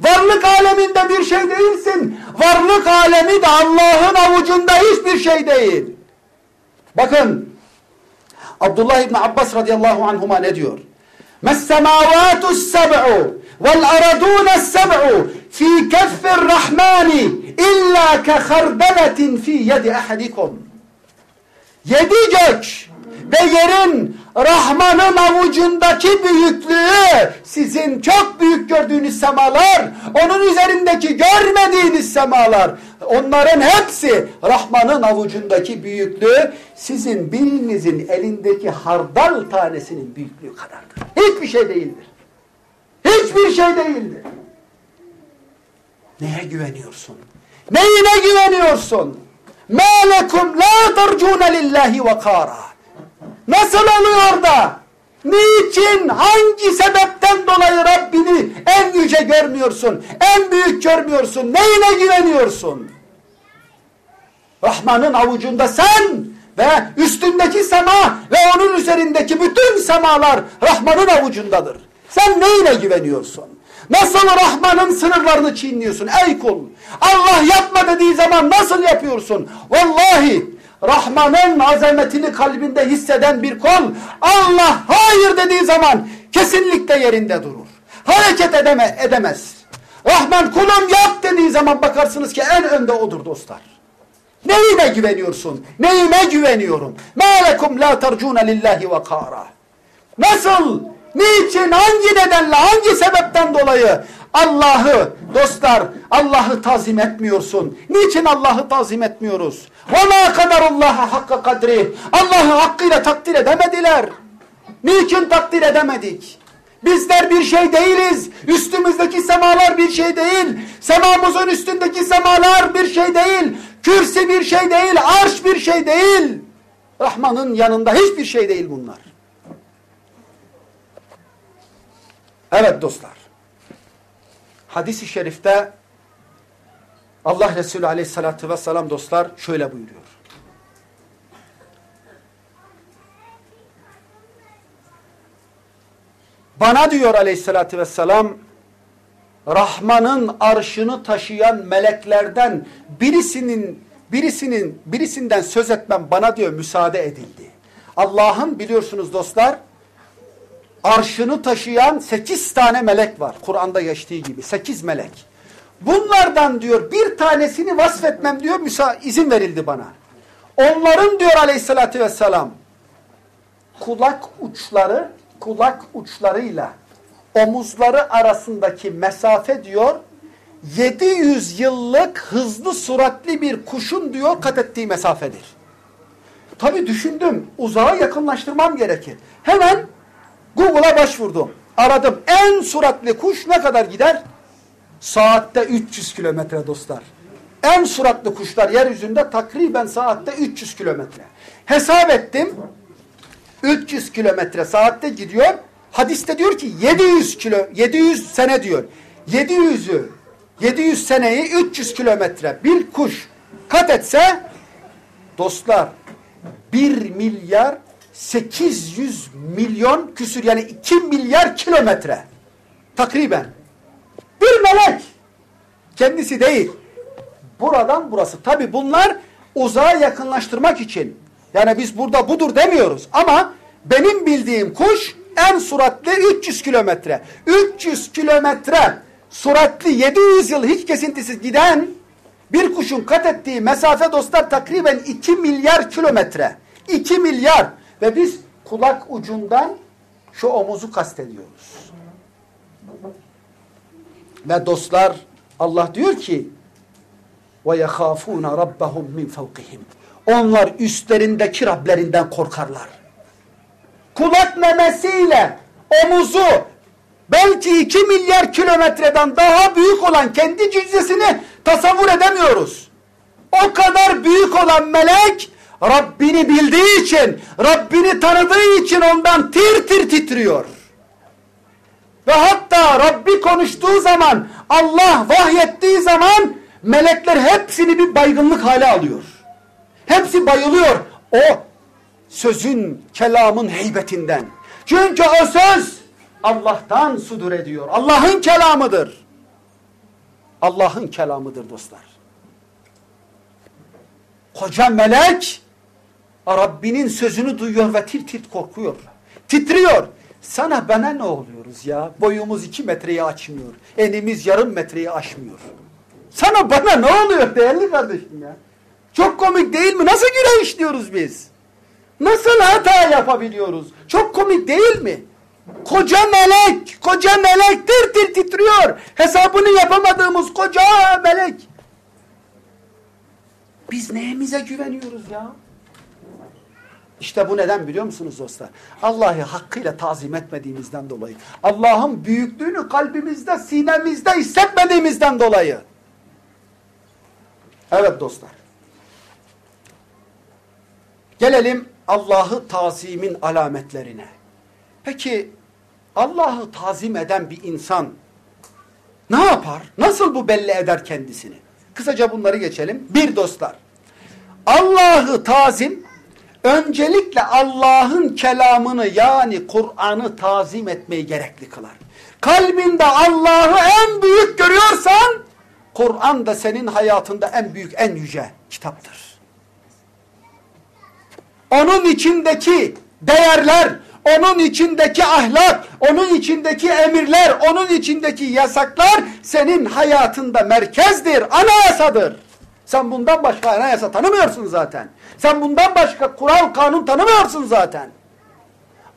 Varlık aleminde bir şey değilsin. Varlık alemi de Allah'ın avucunda hiçbir şey değil. Bakın Abdullah İbni Abbas radıyallahu anhuma ne diyor? مَسْسَمَاوَاتُ السَّبْعُ وَالْأَرَضُونَ السَّبْعُ فِي كَفِّ الرَّحْمَانِ اِلَّا كَخَرْبَلَةٍ فِي يَدِ اَحَدِكُمْ Yedi gök ve yerin Rahman'ın avucundaki büyüklüğü sizin çok büyük gördüğünüz semalar, onun üzerindeki görmediğiniz semalar, onların hepsi Rahman'ın avucundaki büyüklüğü sizin birinizin elindeki hardal tanesinin büyüklüğü kadardır. Hiçbir şey değildir. Hiçbir şey değildir. Neye güveniyorsun? Neyine güveniyorsun? مَا لَكُمْ لَا تَرْجُونَ لِلّٰهِ وَقَارًا Nasıl oluyor da? Niçin, hangi sebepten dolayı Rabbini en yüce görmüyorsun, en büyük görmüyorsun, neyine güveniyorsun? Rahman'ın avucunda sen ve üstündeki sema ve onun üzerindeki bütün semalar Rahman'ın avucundadır. Sen neyine güveniyorsun? Nasıl Rahman'ın sınırlarını çiğniyorsun ey kul? Allah yapma dediği zaman nasıl yapıyorsun? Vallahi Rahman'ın azametini kalbinde hisseden bir kol Allah hayır dediği zaman kesinlikle yerinde durur. Hareket edeme, edemez. Rahman kulum yap dediği zaman bakarsınız ki en önde odur dostlar. Neyine güveniyorsun? Neyime güveniyorum? مَا لَكُمْ لَا تَرْجُونَ لِلّٰهِ وَقَارًا Nasıl? Niçin? Hangi nedenle? Hangi sebepten dolayı Allah'ı dostlar Allah'ı tazim etmiyorsun? Niçin Allah'ı tazim etmiyoruz? وَمَا قَدَرُ اللّٰهَ حَقَّ قَدْرِهِ Allah'ı hakkıyla takdir edemediler. Niçin takdir edemedik? Bizler bir şey değiliz. Üstümüzdeki semalar bir şey değil. Semamızın üstündeki semalar bir şey değil. Kürsi bir şey değil. Arş bir şey değil. Rahman'ın yanında hiçbir şey değil bunlar. Evet dostlar. Hadis-i şerifte Allah Resulü aleyhissalatü vesselam dostlar şöyle buyuruyor. Bana diyor aleyhissalatü vesselam Rahman'ın arşını taşıyan meleklerden birisinin birisinin birisinden söz etmem bana diyor müsaade edildi. Allah'ın biliyorsunuz dostlar arşını taşıyan sekiz tane melek var. Kur'an'da geçtiği gibi sekiz melek. Bunlardan diyor bir tanesini vasfetmem diyor müsa izin verildi bana. Onların diyor aleyhissalatü vesselam kulak uçları kulak uçlarıyla omuzları arasındaki mesafe diyor 700 yıllık hızlı suratli bir kuşun diyor kat ettiği mesafedir. Tabi düşündüm uzağa yakınlaştırmam gerekir. Hemen Google'a başvurdum. Aradım en suratli kuş ne kadar gider? Saatte 300 kilometre dostlar. En suratlı kuşlar yeryüzünde takriben saatte 300 kilometre. Hesap ettim. 300 kilometre saatte gidiyor. Hadiste diyor ki 700 kilo 700 sene diyor. 700'ü 700 seneyi 300 kilometre bir kuş kat etse dostlar 1 milyar 800 milyon küsür yani 2 milyar kilometre takriben. Bir melek. Kendisi değil. Buradan burası. Tabi bunlar uzağa yakınlaştırmak için. Yani biz burada budur demiyoruz. Ama benim bildiğim kuş en suratlı 300 kilometre. 300 kilometre suratlı 700 yıl hiç kesintisiz giden bir kuşun kat ettiği mesafe dostlar takriben 2 milyar kilometre. 2 milyar ve biz kulak ucundan şu omuzu kastediyoruz. Ve dostlar Allah diyor ki وَيَخَافُونَ رَبَّهُمْ مِنْ فَوْقِهِمْ Onlar üstlerindeki Rablerinden korkarlar. Kulak memesiyle omuzu belki 2 milyar kilometreden daha büyük olan kendi cüzdesini tasavvur edemiyoruz. O kadar büyük olan melek Rabbini bildiği için, Rabbini tanıdığı için ondan tir tir titriyor. Ve hatta Rabbi konuştuğu zaman, Allah vahyettiği zaman melekler hepsini bir baygınlık hale alıyor. Hepsi bayılıyor. O sözün, kelamın heybetinden. Çünkü o söz Allah'tan sudur ediyor. Allah'ın kelamıdır. Allah'ın kelamıdır dostlar. Koca melek Rabbinin sözünü duyuyor ve tir tir korkuyor. Titriyor. Sana bana ne oluyoruz ya? Boyumuz iki metreyi açmıyor. Enimiz yarım metreyi aşmıyor. Sana bana ne oluyor değerli kardeşim ya? Çok komik değil mi? Nasıl günah işliyoruz biz? Nasıl hata yapabiliyoruz? Çok komik değil mi? Koca melek, koca melek tir tir titriyor. Hesabını yapamadığımız koca melek. Biz neyimize güveniyoruz ya? İşte bu neden biliyor musunuz dostlar? Allah'ı hakkıyla tazim etmediğimizden dolayı. Allah'ın büyüklüğünü kalbimizde, sinemizde hissetmediğimizden dolayı. Evet dostlar. Gelelim Allah'ı tazimin alametlerine. Peki Allah'ı tazim eden bir insan ne yapar? Nasıl bu belli eder kendisini? Kısaca bunları geçelim. Bir dostlar. Allah'ı tazim öncelikle Allah'ın kelamını yani Kur'an'ı tazim etmeyi gerekli kılar. Kalbinde Allah'ı en büyük görüyorsan Kur'an da senin hayatında en büyük en yüce kitaptır. Onun içindeki değerler, onun içindeki ahlak, onun içindeki emirler, onun içindeki yasaklar senin hayatında merkezdir, anayasadır. Sen bundan başka anayasa tanımıyorsun zaten. Sen bundan başka kural kanun tanımıyorsun zaten.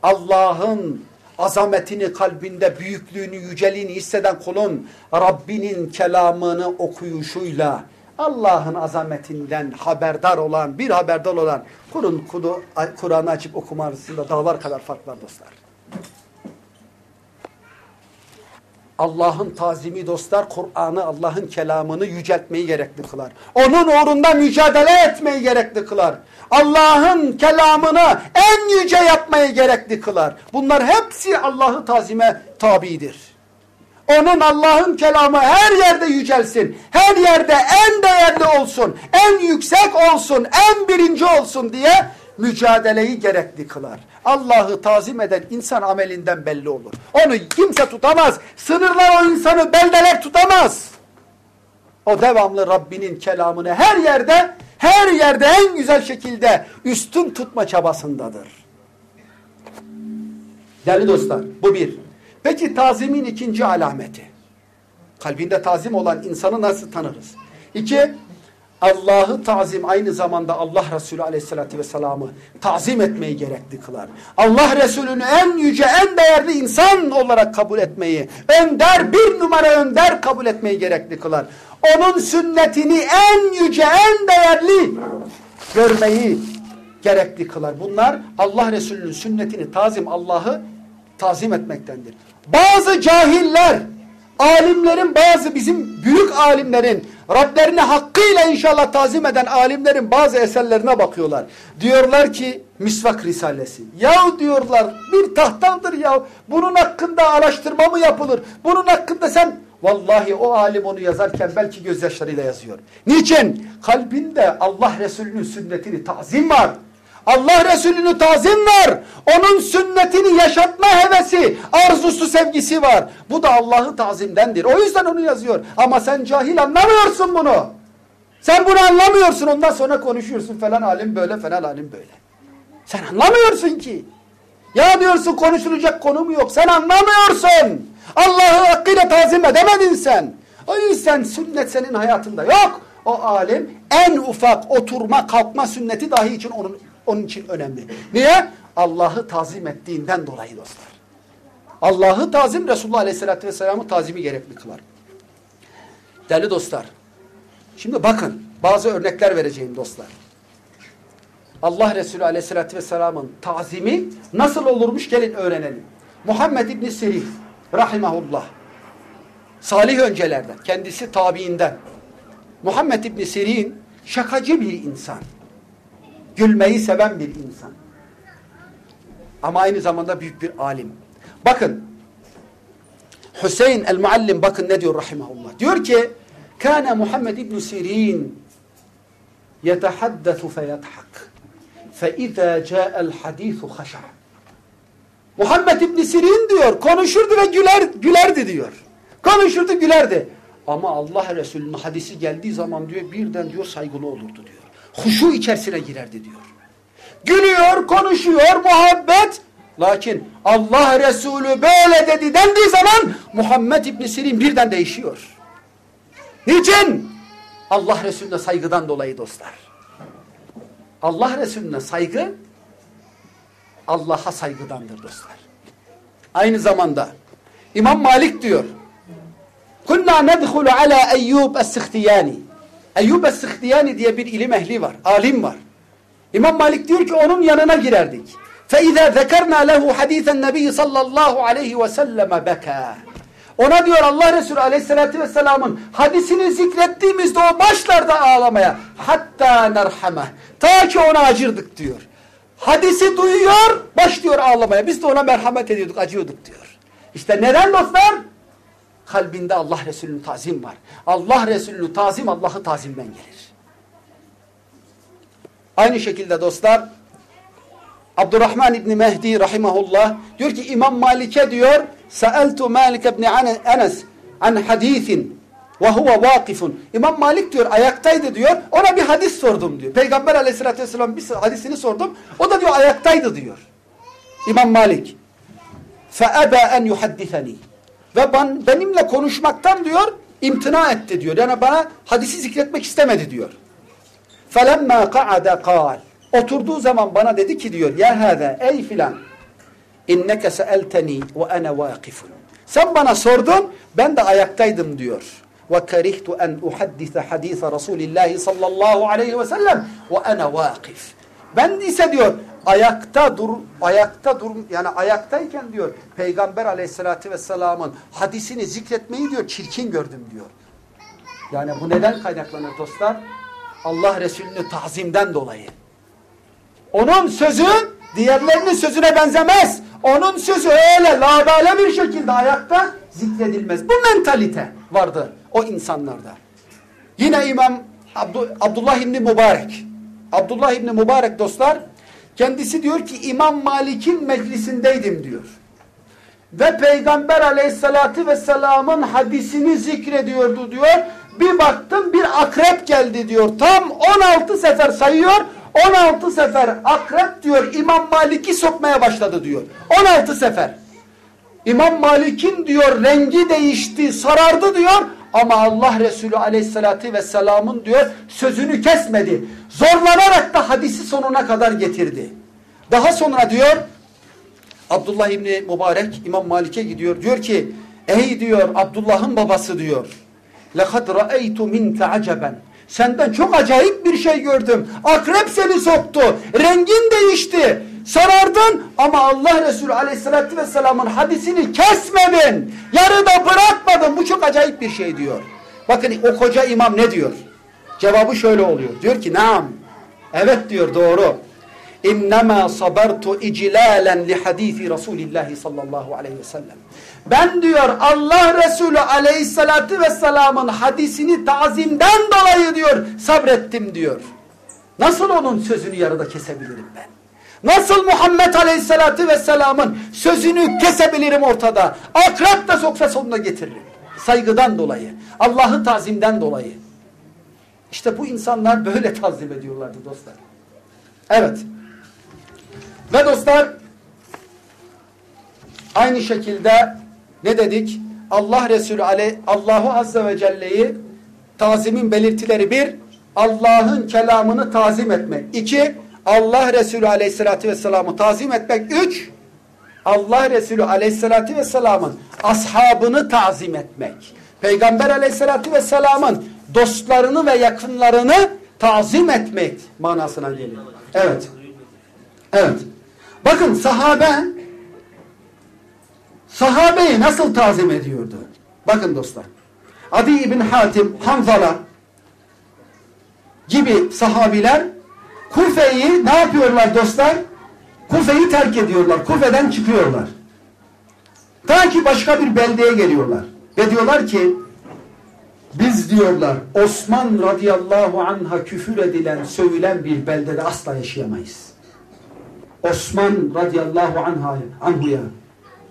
Allah'ın azametini kalbinde, büyüklüğünü, yüceliğini hisseden kulun Rabbinin kelamını okuyuşuyla Allah'ın azametinden haberdar olan, bir haberdar olan kulun Kur'an'ı açıp okumasında dağlar kadar fark var dostlar. Allah'ın tazimi dostlar Kur'an'ı Allah'ın kelamını yüceltmeyi gerekli kılar. Onun uğrunda mücadele etmeyi gerekli kılar. Allah'ın kelamını en yüce yapmayı gerekli kılar. Bunlar hepsi Allah'ı tazime tabidir. Onun Allah'ın kelamı her yerde yücelsin. Her yerde en değerli olsun. En yüksek olsun. En birinci olsun diye mücadeleyi gerekli kılar. Allah'ı tazim eden insan amelinden belli olur. Onu kimse tutamaz. Sınırlar o insanı beldeler tutamaz. O devamlı Rabbinin kelamını her yerde, her yerde en güzel şekilde üstün tutma çabasındadır. Değerli dostlar, bu bir. Peki tazimin ikinci alameti. Kalbinde tazim olan insanı nasıl tanırız? İki, Allah'ı tazim aynı zamanda Allah Resulü Aleyhisselatü Vesselam'ı tazim etmeyi gerekli kılar. Allah Resulü'nü en yüce, en değerli insan olarak kabul etmeyi, önder, bir numara önder kabul etmeyi gerekli kılar. Onun sünnetini en yüce, en değerli görmeyi gerekli kılar. Bunlar Allah Resulü'nün sünnetini tazim, Allah'ı tazim etmektendir. Bazı cahiller, alimlerin bazı bizim büyük alimlerin Rablerini hakkıyla inşallah tazim eden alimlerin bazı eserlerine bakıyorlar. Diyorlar ki Misvak Risalesi. Yahu diyorlar bir tahtadır ya. Bunun hakkında araştırma mı yapılır? Bunun hakkında sen Vallahi o alim onu yazarken belki gözyaşlarıyla yazıyor. Niçin? Kalbinde Allah Resulü'nün sünnetini tazim var. Allah Resulü'nü tazim var. Onun sünnetini yaşatma hevesi, arzusu, sevgisi var. Bu da Allah'ı tazimdendir. O yüzden onu yazıyor. Ama sen cahil anlamıyorsun bunu. Sen bunu anlamıyorsun. Ondan sonra konuşuyorsun. Falan alim böyle, falan alim böyle. Sen anlamıyorsun ki. Ya diyorsun konuşulacak konu mu yok? Sen anlamıyorsun. Allah'ı hakkıyla tazim edemedin sen. O yüzden sünnet senin hayatında yok. O alim en ufak oturma kalkma sünneti dahi için onun onun için önemli. Niye? Allah'ı tazim ettiğinden dolayı dostlar. Allah'ı tazim Resulullah Aleyhisselatü Vesselam'ı tazimi gerekli kılar. Değerli dostlar. Şimdi bakın bazı örnekler vereceğim dostlar. Allah Resulü Aleyhisselatü Vesselam'ın tazimi nasıl olurmuş gelin öğrenelim. Muhammed İbni Sirin Rahimahullah salih öncelerden kendisi tabiinden Muhammed İbni Sirin şakacı bir insan. Gülmeyi seven bir insan. Ama aynı zamanda büyük bir alim. Bakın Hüseyin el-Muallim bakın ne diyor rahimahullah. Diyor ki Kana Muhammed İbn Sirin yetehaddesu feyethak feizâ câel hadisu haşa. Muhammed İbn Sirin diyor konuşurdu ve güler, gülerdi diyor. Konuşurdu gülerdi. Ama Allah Resulü'nün hadisi geldiği zaman diyor birden diyor saygılı olurdu diyor huşu içerisine girerdi diyor. Gülüyor, konuşuyor, muhabbet. Lakin Allah Resulü böyle dedi dendiği zaman Muhammed İbni Sirin birden değişiyor. Niçin? Allah Resulüne saygıdan dolayı dostlar. Allah Resulüne saygı Allah'a saygıdandır dostlar. Aynı zamanda İmam Malik diyor Kunna nedhulu ala Eyyub es-Sikhtiyani Eyyub Es-Sıhtiyani diye bir ilim ehli var, alim var. İmam Malik diyor ki onun yanına girerdik. فَاِذَا ذَكَرْنَا لَهُ حَد۪يثَ النَّبِيِّ sallallahu aleyhi ve selleme beka. Ona diyor Allah Resulü aleyhissalatü vesselamın hadisini zikrettiğimizde o başlarda ağlamaya. Hatta nerhameh. Ta ki ona acırdık diyor. Hadisi duyuyor, başlıyor ağlamaya. Biz de ona merhamet ediyorduk, acıyorduk diyor. İşte neden dostlar? kalbinde Allah Resulü'nü tazim var. Allah Resulü'nü tazim Allah'ı tazimden gelir. Aynı şekilde dostlar Abdurrahman İbni Mehdi rahimahullah diyor ki İmam Malik'e diyor Sa'eltu Malik İbni Enes an hadithin ve huve vakifun. İmam Malik diyor ayaktaydı diyor. Ona bir hadis sordum diyor. Peygamber aleyhissalatü vesselam bir hadisini sordum. O da diyor ayaktaydı diyor. İmam Malik. Fe ebe en yuhaddithani ve ben, benimle konuşmaktan diyor imtina etti diyor. Yani bana hadisi zikretmek istemedi diyor. فَلَمَّا قَعَدَ قَالْ Oturduğu zaman bana dedi ki diyor ya hâzâ ey filan inneke seelteni ve ene vâkifun. Sen bana sordun ben de ayaktaydım diyor. Ve kerihtu en uhaddise hadise Resulillahi sallallahu aleyhi ve sellem ve ene vâkif. Ben ise diyor ayakta dur ayakta dur yani ayaktayken diyor Peygamber Aleyhisselatü vesselam'ın hadisini zikretmeyi diyor çirkin gördüm diyor. Yani bu neden kaynaklanır dostlar? Allah Resulü'nü tazimden dolayı. Onun sözü diğerlerinin sözüne benzemez. Onun sözü öyle ladale bir şekilde ayakta zikredilmez. Bu mentalite vardı o insanlarda. Yine İmam Abdullah İbni Mübarek Abdullah İbni Mübarek dostlar kendisi diyor ki İmam Malik'in meclisindeydim diyor. Ve Peygamber aleyhissalatü vesselamın hadisini zikrediyordu diyor. Bir baktım bir akrep geldi diyor. Tam 16 sefer sayıyor. 16 sefer akrep diyor İmam Malik'i sokmaya başladı diyor. 16 sefer. İmam Malik'in diyor rengi değişti, sarardı diyor. ama Allah Resulü aleyhissalatü vesselamın diyor sözünü kesmedi. Zorlanarak da hadisi sonuna kadar getirdi. Daha sonra diyor Abdullah İbni Mübarek İmam Malik'e gidiyor. Diyor ki ey diyor Abdullah'ın babası diyor. لَقَدْ رَأَيْتُ مِنْكَ عَجَبًا Senden çok acayip bir şey gördüm. Akrep seni soktu. Rengin değişti. Sarardın ama Allah Resulü aleyhissalatü vesselamın hadisini kesmedin. Yarıda bırakmadın. Bu çok acayip bir şey diyor. Bakın o koca imam ne diyor? Cevabı şöyle oluyor. Diyor ki naam. Evet diyor doğru. İnnemâ sabertu iclâlen li hadîfi Resulillahi sallallahu aleyhi ve sellem. Ben diyor Allah Resulü aleyhissalatü vesselamın hadisini tazimden dolayı diyor sabrettim diyor. Nasıl onun sözünü yarıda kesebilirim ben? Nasıl Muhammed aleyhissalatü vesselamın sözünü kesebilirim ortada? Akrep de soksa sonuna getiririm. Saygıdan dolayı. Allah'ı tazimden dolayı. İşte bu insanlar böyle tazim ediyorlardı dostlar. Evet. Ve dostlar aynı şekilde ne dedik? Allah Resulü aleyh, Allahu Azze ve Celle'yi tazimin belirtileri bir, Allah'ın kelamını tazim etmek. İki, Allah Resulü Aleyhisselatü Vesselam'ı tazim etmek. Üç, Allah Resulü Aleyhisselatü Vesselam'ın ashabını tazim etmek. Peygamber Aleyhisselatü Vesselam'ın dostlarını ve yakınlarını tazim etmek manasına geliyor. Evet. Evet. Bakın sahabe sahabeyi nasıl tazim ediyordu? Bakın dostlar. Adi İbn Hatim, Hanzala gibi sahabiler Kufe'yi ne yapıyorlar dostlar? Kufe'yi terk ediyorlar. Kufe'den çıkıyorlar. Ta ki başka bir beldeye geliyorlar. Ve diyorlar ki biz diyorlar Osman radıyallahu anha küfür edilen, sövülen bir beldede asla yaşayamayız. Osman radıyallahu anha, anhuya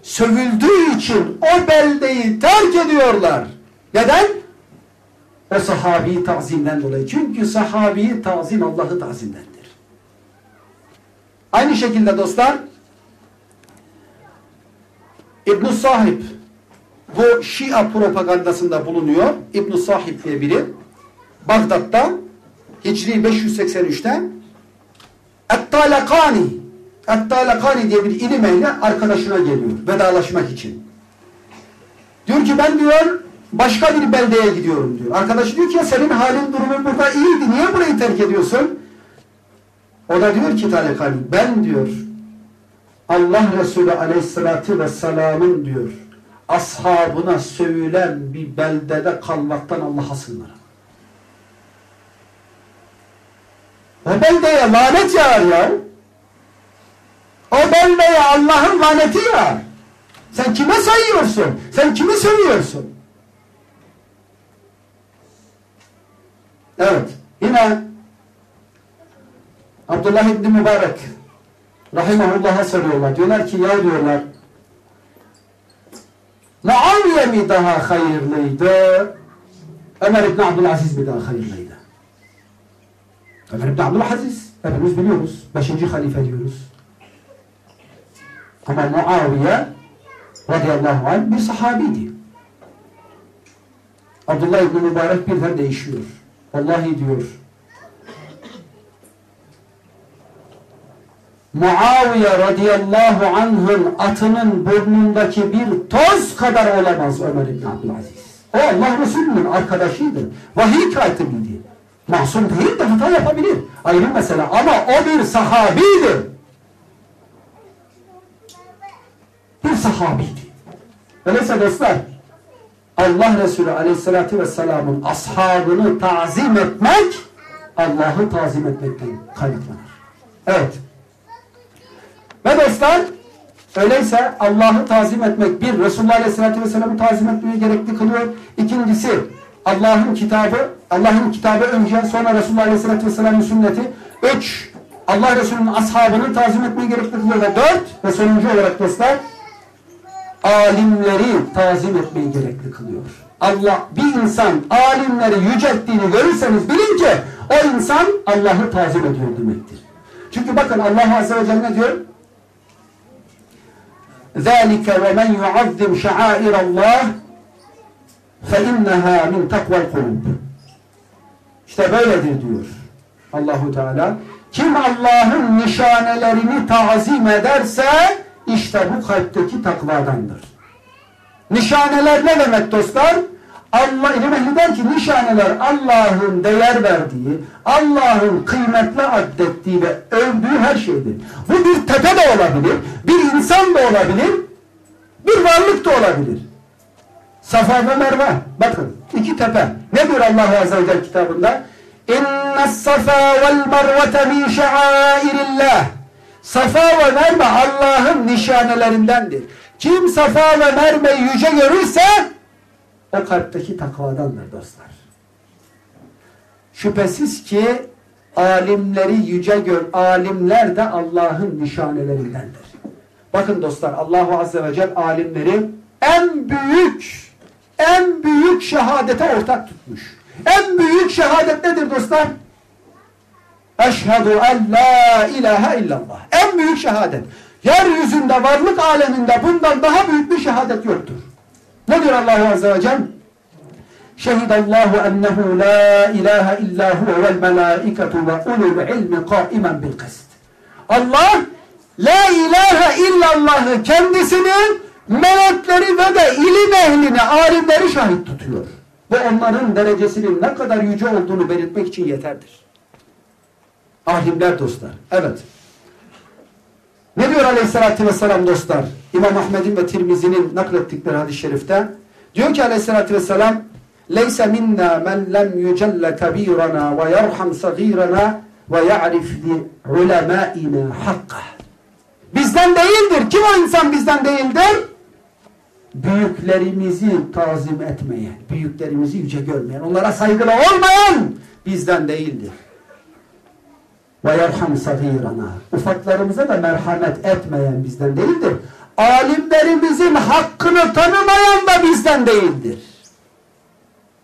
sövüldüğü için o beldeyi terk ediyorlar. Neden? O sahabi tazimden dolayı. Çünkü sahabi tazim Allah'ı tazimdendir. Aynı şekilde dostlar İbn-i Sahib bu Şia propagandasında bulunuyor. İbn-i Sahib diye biri. Bağdat'ta Hicri 583'te Et-Talakani Et-Talakani diye bir ilim ehli arkadaşına geliyor. Vedalaşmak için. Diyor ki ben diyor başka bir beldeye gidiyorum diyor. Arkadaşı diyor ki ya senin halin durumun burada iyiydi. Niye burayı terk ediyorsun? O da diyor ki Talakani ben diyor Allah Resulü aleyhissalatü vesselamın diyor ashabına sövülen bir beldede kalmaktan Allah'a sığınırım. O beldeye lanet yağar ya. O beldeye Allah'ın laneti yağar. Sen kime sayıyorsun? Sen kimi sövüyorsun? Evet. Yine Abdullah İbni Mübarek Rahimahullah'a soruyorlar. Diyorlar ki ya diyorlar Muaviye mi daha hayırlıydı? Ömer İbni Abdülaziz mi daha hayırlıydı? Ömer İbni Abdülaziz hepimiz biliyoruz. Beşinci halife diyoruz. Ama Muaviye radıyallahu anh bir sahabiydi. Abdullah İbni Mübarek birden değişiyor. Vallahi diyor Muaviye radıyallahu anh'ın atının burnundaki bir toz kadar olamaz Ömer İbni Abdülaziz. O Allah Resulü'nün arkadaşıydı. Vahiy katibiydi. Masum değil de hata yapabilir. Ayrı mesele ama o bir sahabiydi. Bir sahabiydi. Öyleyse dostlar Allah Resulü aleyhissalatü vesselamın ashabını tazim etmek Allah'ı tazim etmekten kaynaklanır. Evet. Ve dostlar öyleyse Allah'ı tazim etmek bir, Resulullah Aleyhisselatü Vesselam'ı tazim etmeyi gerekli kılıyor. İkincisi Allah'ın kitabı, Allah'ın kitabı önce sonra Resulullah Aleyhisselatü Vesselam'ın sünneti. Üç, Allah Resulü'nün ashabını tazim etmeyi gerekli kılıyor. Ve dört ve sonuncu olarak dostlar alimleri tazim etmeyi gerekli kılıyor. Allah bir insan alimleri yücelttiğini görürseniz bilin ki o insan Allah'ı tazim ediyor demektir. Çünkü bakın Allah Azze ve Celle ne diyor? ذَٰلِكَ وَمَنْ يُعَظِّمْ شَعَائِرَ اللّٰهِ فَاِنَّهَا مِنْ تَقْوَ الْقُلُوبِ İşte böyledir diyor Allahu Teala. Kim Allah'ın nişanelerini tazim ederse işte bu kalpteki takvadandır. Nişaneler ne demek dostlar? Allah ilim ehli der ki nişaneler Allah'ın değer verdiği, Allah'ın kıymetli addettiği ve övdüğü her şeydir. Bu bir tepe de olabilir, bir insan da olabilir, bir varlık da olabilir. Safa ve Merve. Bakın iki tepe. Ne diyor Allah Azze ve Celle kitabında? İnne safa vel mervete min şairillah. Safa ve Merve Allah'ın nişanelerindendir. Kim Safa ve Merve'yi yüce görürse o kalpteki takvadandır dostlar. Şüphesiz ki alimleri yüce gör, alimler de Allah'ın nişanelerindendir. Bakın dostlar Allahu Azze ve Celle alimleri en büyük en büyük şehadete ortak tutmuş. En büyük şehadet nedir dostlar? Eşhedü en la ilahe illallah. En büyük şehadet. Yeryüzünde varlık aleminde bundan daha büyük bir şehadet yoktur. Ne diyor Allahu Azze ve Celle? Şehidallahu ennehu la ilahe illa huve vel melâiketu ve ulul ilmi kaimen bil kıst. Allah la ilahe illallahı kendisinin melekleri ve de ilim ehlini, alimleri şahit tutuyor. Ve onların derecesinin ne kadar yüce olduğunu belirtmek için yeterdir. Alimler dostlar. Evet. Ne diyor aleyhissalatü vesselam dostlar? İmam Ahmed'in ve Tirmizi'nin naklettikleri hadis-i şerifte. Diyor ki aleyhissalatü vesselam lem yücelle kebirana ve yerham sagirana ve ya'rif li ulemâina hakkah. Bizden değildir. Kim o insan bizden değildir? Büyüklerimizi tazim etmeyen, büyüklerimizi yüce görmeyen, onlara saygılı olmayan bizden değildir. Ve yerham sagirana. Ufaklarımıza da merhamet etmeyen bizden değildir. Alimlerimizin hakkını tanımayan da bizden değildir.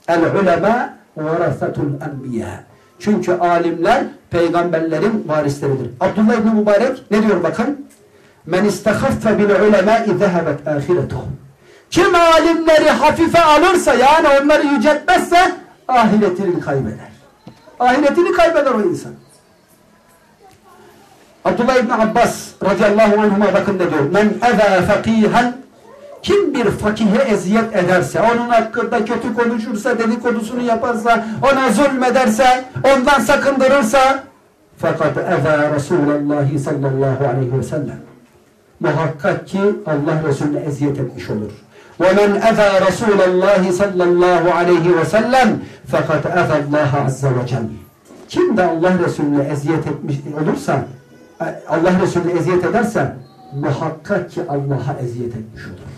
El ulema varasatul enbiya. Çünkü alimler peygamberlerin varisleridir. Abdullah İbni Mübarek ne diyor bakın? Men istehaffe bil ulemâi zehebet ahiretuh. Kim alimleri hafife alırsa yani onları yüceltmezse ahiretini kaybeder. Ahiretini kaybeder o insan. Abdullah İbni Abbas radıyallahu anhuma bakın ne. Men eve fakihen kim bir fakihe eziyet ederse, onun hakkında kötü konuşursa, dedikodusunu yaparsa, ona zulmederse, ondan sakındırırsa fakat eve Resulullah sallallahu aleyhi ve sellem muhakkak ki Allah Resulüne eziyet etmiş olur. وَمَنْ اَذَى رَسُولَ اللّٰهِ صَلَّى اللّٰهُ عَلَيْهِ وَسَلَّمْ فَقَدْ اَذَى اللّٰهَ عَزَّ وَجَلْ Kim de Allah Resulüne eziyet etmiş olursa Allah Resulüne eziyet ederse, muhakkak ki Allah'a eziyet etmiş olur.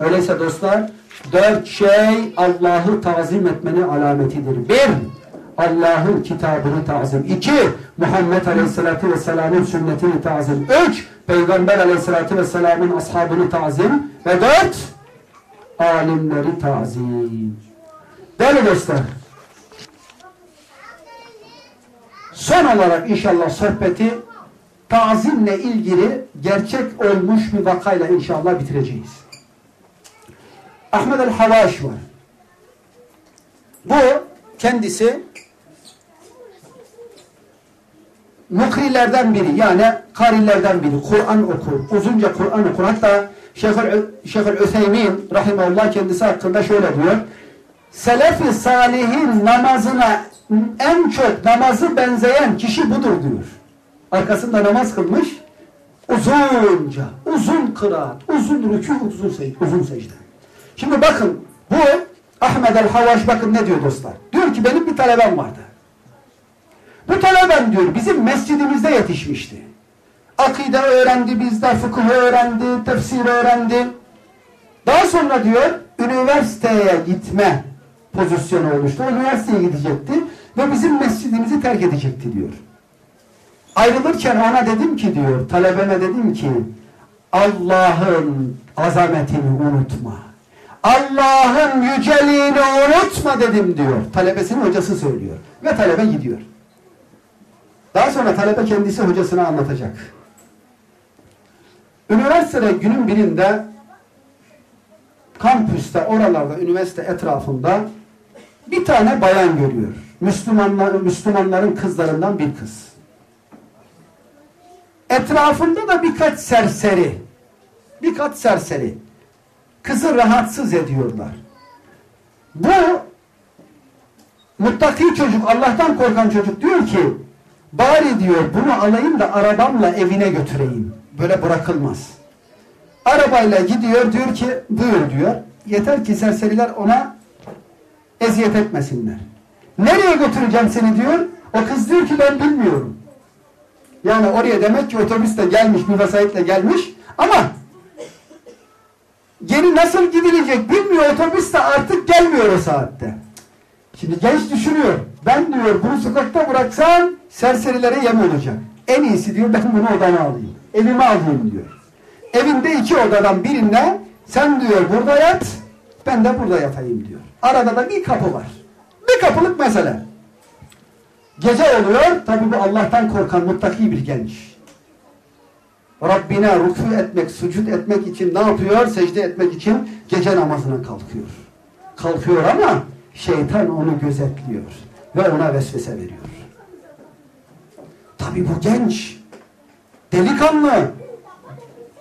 Öyleyse dostlar, dört şey Allah'ı tazim etmenin alametidir. Bir, Allah'ın kitabını tazim. İki, Muhammed Aleyhisselatü Vesselam'ın sünnetini tazim. Üç, Peygamber Aleyhisselatü Vesselam'ın ashabını tazim. Ve dört, alimleri tazim. Değerli dostlar, son olarak inşallah sohbeti tazimle ilgili gerçek olmuş bir vakayla inşallah bitireceğiz. Ahmet el-Havaş var. Bu kendisi mukrilerden biri yani karilerden biri. Kur'an okur. Uzunca Kur'an okur. Hatta Şeyhül Ütheymin Rahimahullah kendisi hakkında şöyle diyor. Selefi salihin namazına en çok namazı benzeyen kişi budur diyor. Arkasında namaz kılmış. Uzunca, uzun kıraat, uzun rükû, uzun, secde, uzun secde. Şimdi bakın bu Ahmet el-Havaş bakın ne diyor dostlar. Diyor ki benim bir talebem vardı. Bu talebem diyor bizim mescidimizde yetişmişti. Akide öğrendi bizde, fıkıh öğrendi, tefsir öğrendi. Daha sonra diyor üniversiteye gitme pozisyonu oluştu. Üniversiteye gidecekti ve bizim mescidimizi terk edecekti diyor. Ayrılırken ona dedim ki diyor, talebeme dedim ki Allah'ın azametini unutma. Allah'ın yüceliğini unutma dedim diyor. Talebesinin hocası söylüyor. Ve talebe gidiyor. Daha sonra talebe kendisi hocasına anlatacak. Üniversitede günün birinde kampüste, oralarda, üniversite etrafında bir tane bayan görüyor. Müslümanlar, Müslümanların kızlarından bir kız. Etrafında da birkaç serseri. Birkaç serseri. Kızı rahatsız ediyorlar. Bu muttaki çocuk, Allah'tan korkan çocuk diyor ki bari diyor bunu alayım da arabamla evine götüreyim. Böyle bırakılmaz. Arabayla gidiyor diyor ki buyur diyor. Yeter ki serseriler ona eziyet etmesinler. Nereye götüreceğim seni diyor. O kız diyor ki ben bilmiyorum. Yani oraya demek ki otobüsle gelmiş, bir vasayetle gelmiş ama geri nasıl gidilecek bilmiyor. Otobüs de artık gelmiyor o saatte. Şimdi genç düşünüyor. Ben diyor bunu sokakta bıraksam serserilere yem olacak. En iyisi diyor ben bunu odama alayım. Evime alayım diyor. Evinde iki odadan birinde sen diyor burada yat ben de burada yatayım diyor. Arada da bir kapı var. Bir kapılık mesele. Gece oluyor. Tabi bu Allah'tan korkan muttaki bir genç. Rabbine rükû etmek, sucud etmek için ne yapıyor? Secde etmek için gece namazına kalkıyor. Kalkıyor ama şeytan onu gözetliyor. Ve ona vesvese veriyor. Tabi bu genç. Delikanlı.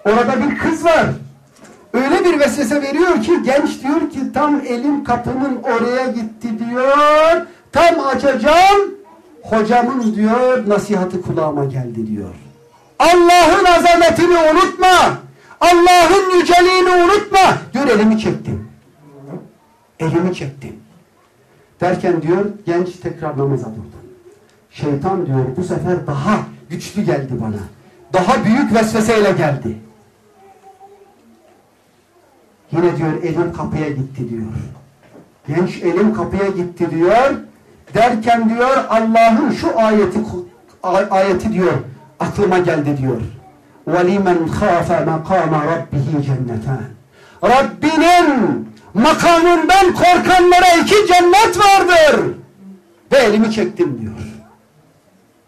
Orada bir kız var. Öyle bir vesvese veriyor ki genç diyor ki tam elim kapının oraya gitti diyor. Tam açacağım. Hocamın diyor nasihatı kulağıma geldi diyor. Allah'ın azametini unutma. Allah'ın yüceliğini unutma. Diyor elimi çektim. Elimi çektim. Derken diyor genç tekrar namaza durdu. Şeytan diyor bu sefer daha güçlü geldi bana. Daha büyük vesveseyle geldi. Yine diyor elim kapıya gitti diyor. Genç elim kapıya gitti diyor. Derken diyor Allah'ın şu ayeti ayeti diyor aklıma geldi diyor. وَلِمَنْ خَافَ مَقَامَ رَبِّهِ جَنَّتَانِ Rabbinin makamından korkanlara iki cennet vardır. Ve elimi çektim diyor.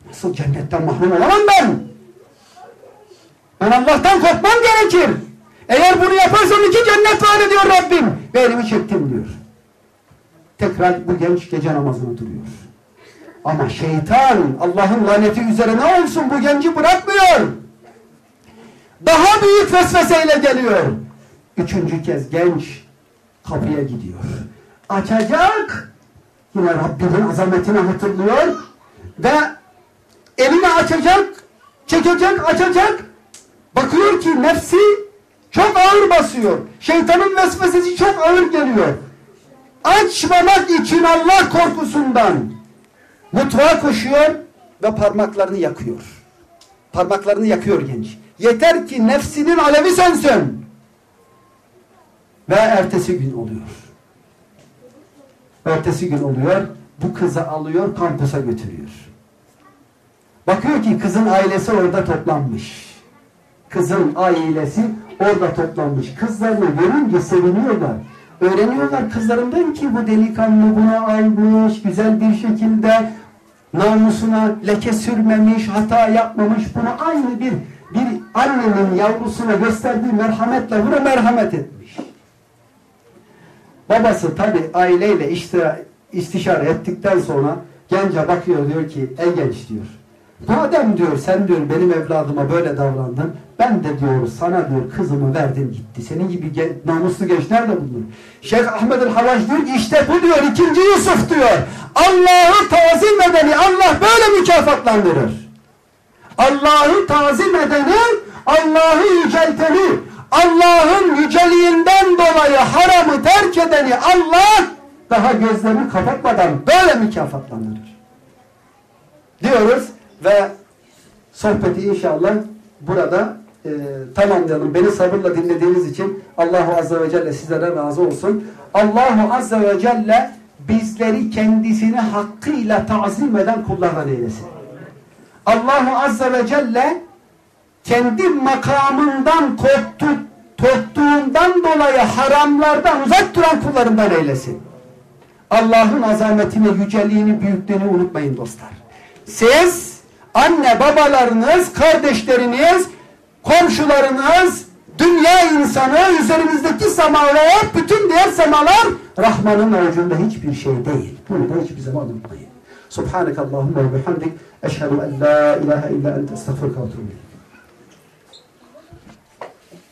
Nasıl cennetten mahrum olamam ben? Ben Allah'tan korkmam gerekir. Eğer bunu yaparsam iki cennet var diyor Rabbim. Ve elimi çektim diyor. Tekrar bu genç gece namazını duruyor. Ama şeytan Allah'ın laneti üzerine olsun bu genci bırakmıyor. Daha büyük vesveseyle geliyor. Üçüncü kez genç kapıya gidiyor. Açacak. Yine Rabbinin azametini hatırlıyor. Ve elini açacak, çekecek, açacak. Bakıyor ki nefsi çok ağır basıyor. Şeytanın vesvesesi çok ağır geliyor. Açmamak için Allah korkusundan mutfağa koşuyor ve parmaklarını yakıyor. Parmaklarını yakıyor genç. Yeter ki nefsinin alevi sönsün. Ve ertesi gün oluyor. Ertesi gün oluyor. Bu kızı alıyor kampüse götürüyor. Bakıyor ki kızın ailesi orada toplanmış. Kızın ailesi orada toplanmış. Kızlarını görünce seviniyorlar. Öğreniyorlar kızlarından ki bu delikanlı bunu almış, güzel bir şekilde namusuna leke sürmemiş, hata yapmamış. Bunu aynı bir bir annenin yavrusuna gösterdiği merhametle buna merhamet etmiş. Babası tabi aileyle işte, istişare ettikten sonra gence bakıyor diyor ki ey genç diyor. Madem diyor sen diyor benim evladıma böyle davrandın ben de diyor sana diyor kızımı verdim gitti. Senin gibi gen namuslu genç nerede bulunur? Şeyh Ahmed el-Havaş diyor ki işte bu diyor ikinci Yusuf diyor. Allah'ı tazim edeni Allah böyle mükafatlandırır. Allah'ı tazim edeni Allah'ı yücelteni Allah'ın yüceliğinden dolayı haramı terk edeni Allah daha gözlerini kapatmadan böyle mükafatlandırır. Diyoruz ve sohbeti inşallah burada e, tamamlayalım. Beni sabırla dinlediğiniz için Allahu Azze ve Celle sizlere razı olsun. Allahu Azze ve Celle bizleri kendisini hakkıyla tazim eden kullardan eylesin. Allahu Azze ve Celle kendi makamından korktu, korktuğundan dolayı haramlardan uzak duran kullarından eylesin. Allah'ın azametini, yüceliğini, büyüklüğünü unutmayın dostlar. Siz, anne babalarınız, kardeşleriniz, komşularınız, dünya insanı, üzerimizdeki sema ve bütün diğer semalar Rahman'ın avucunda hiçbir şey değil. Bunu da hiçbir zaman unutmayın. Subhaneke Allahümme ve bihamdik. Eşhedü en la ilahe illa ente estağfurullah ve.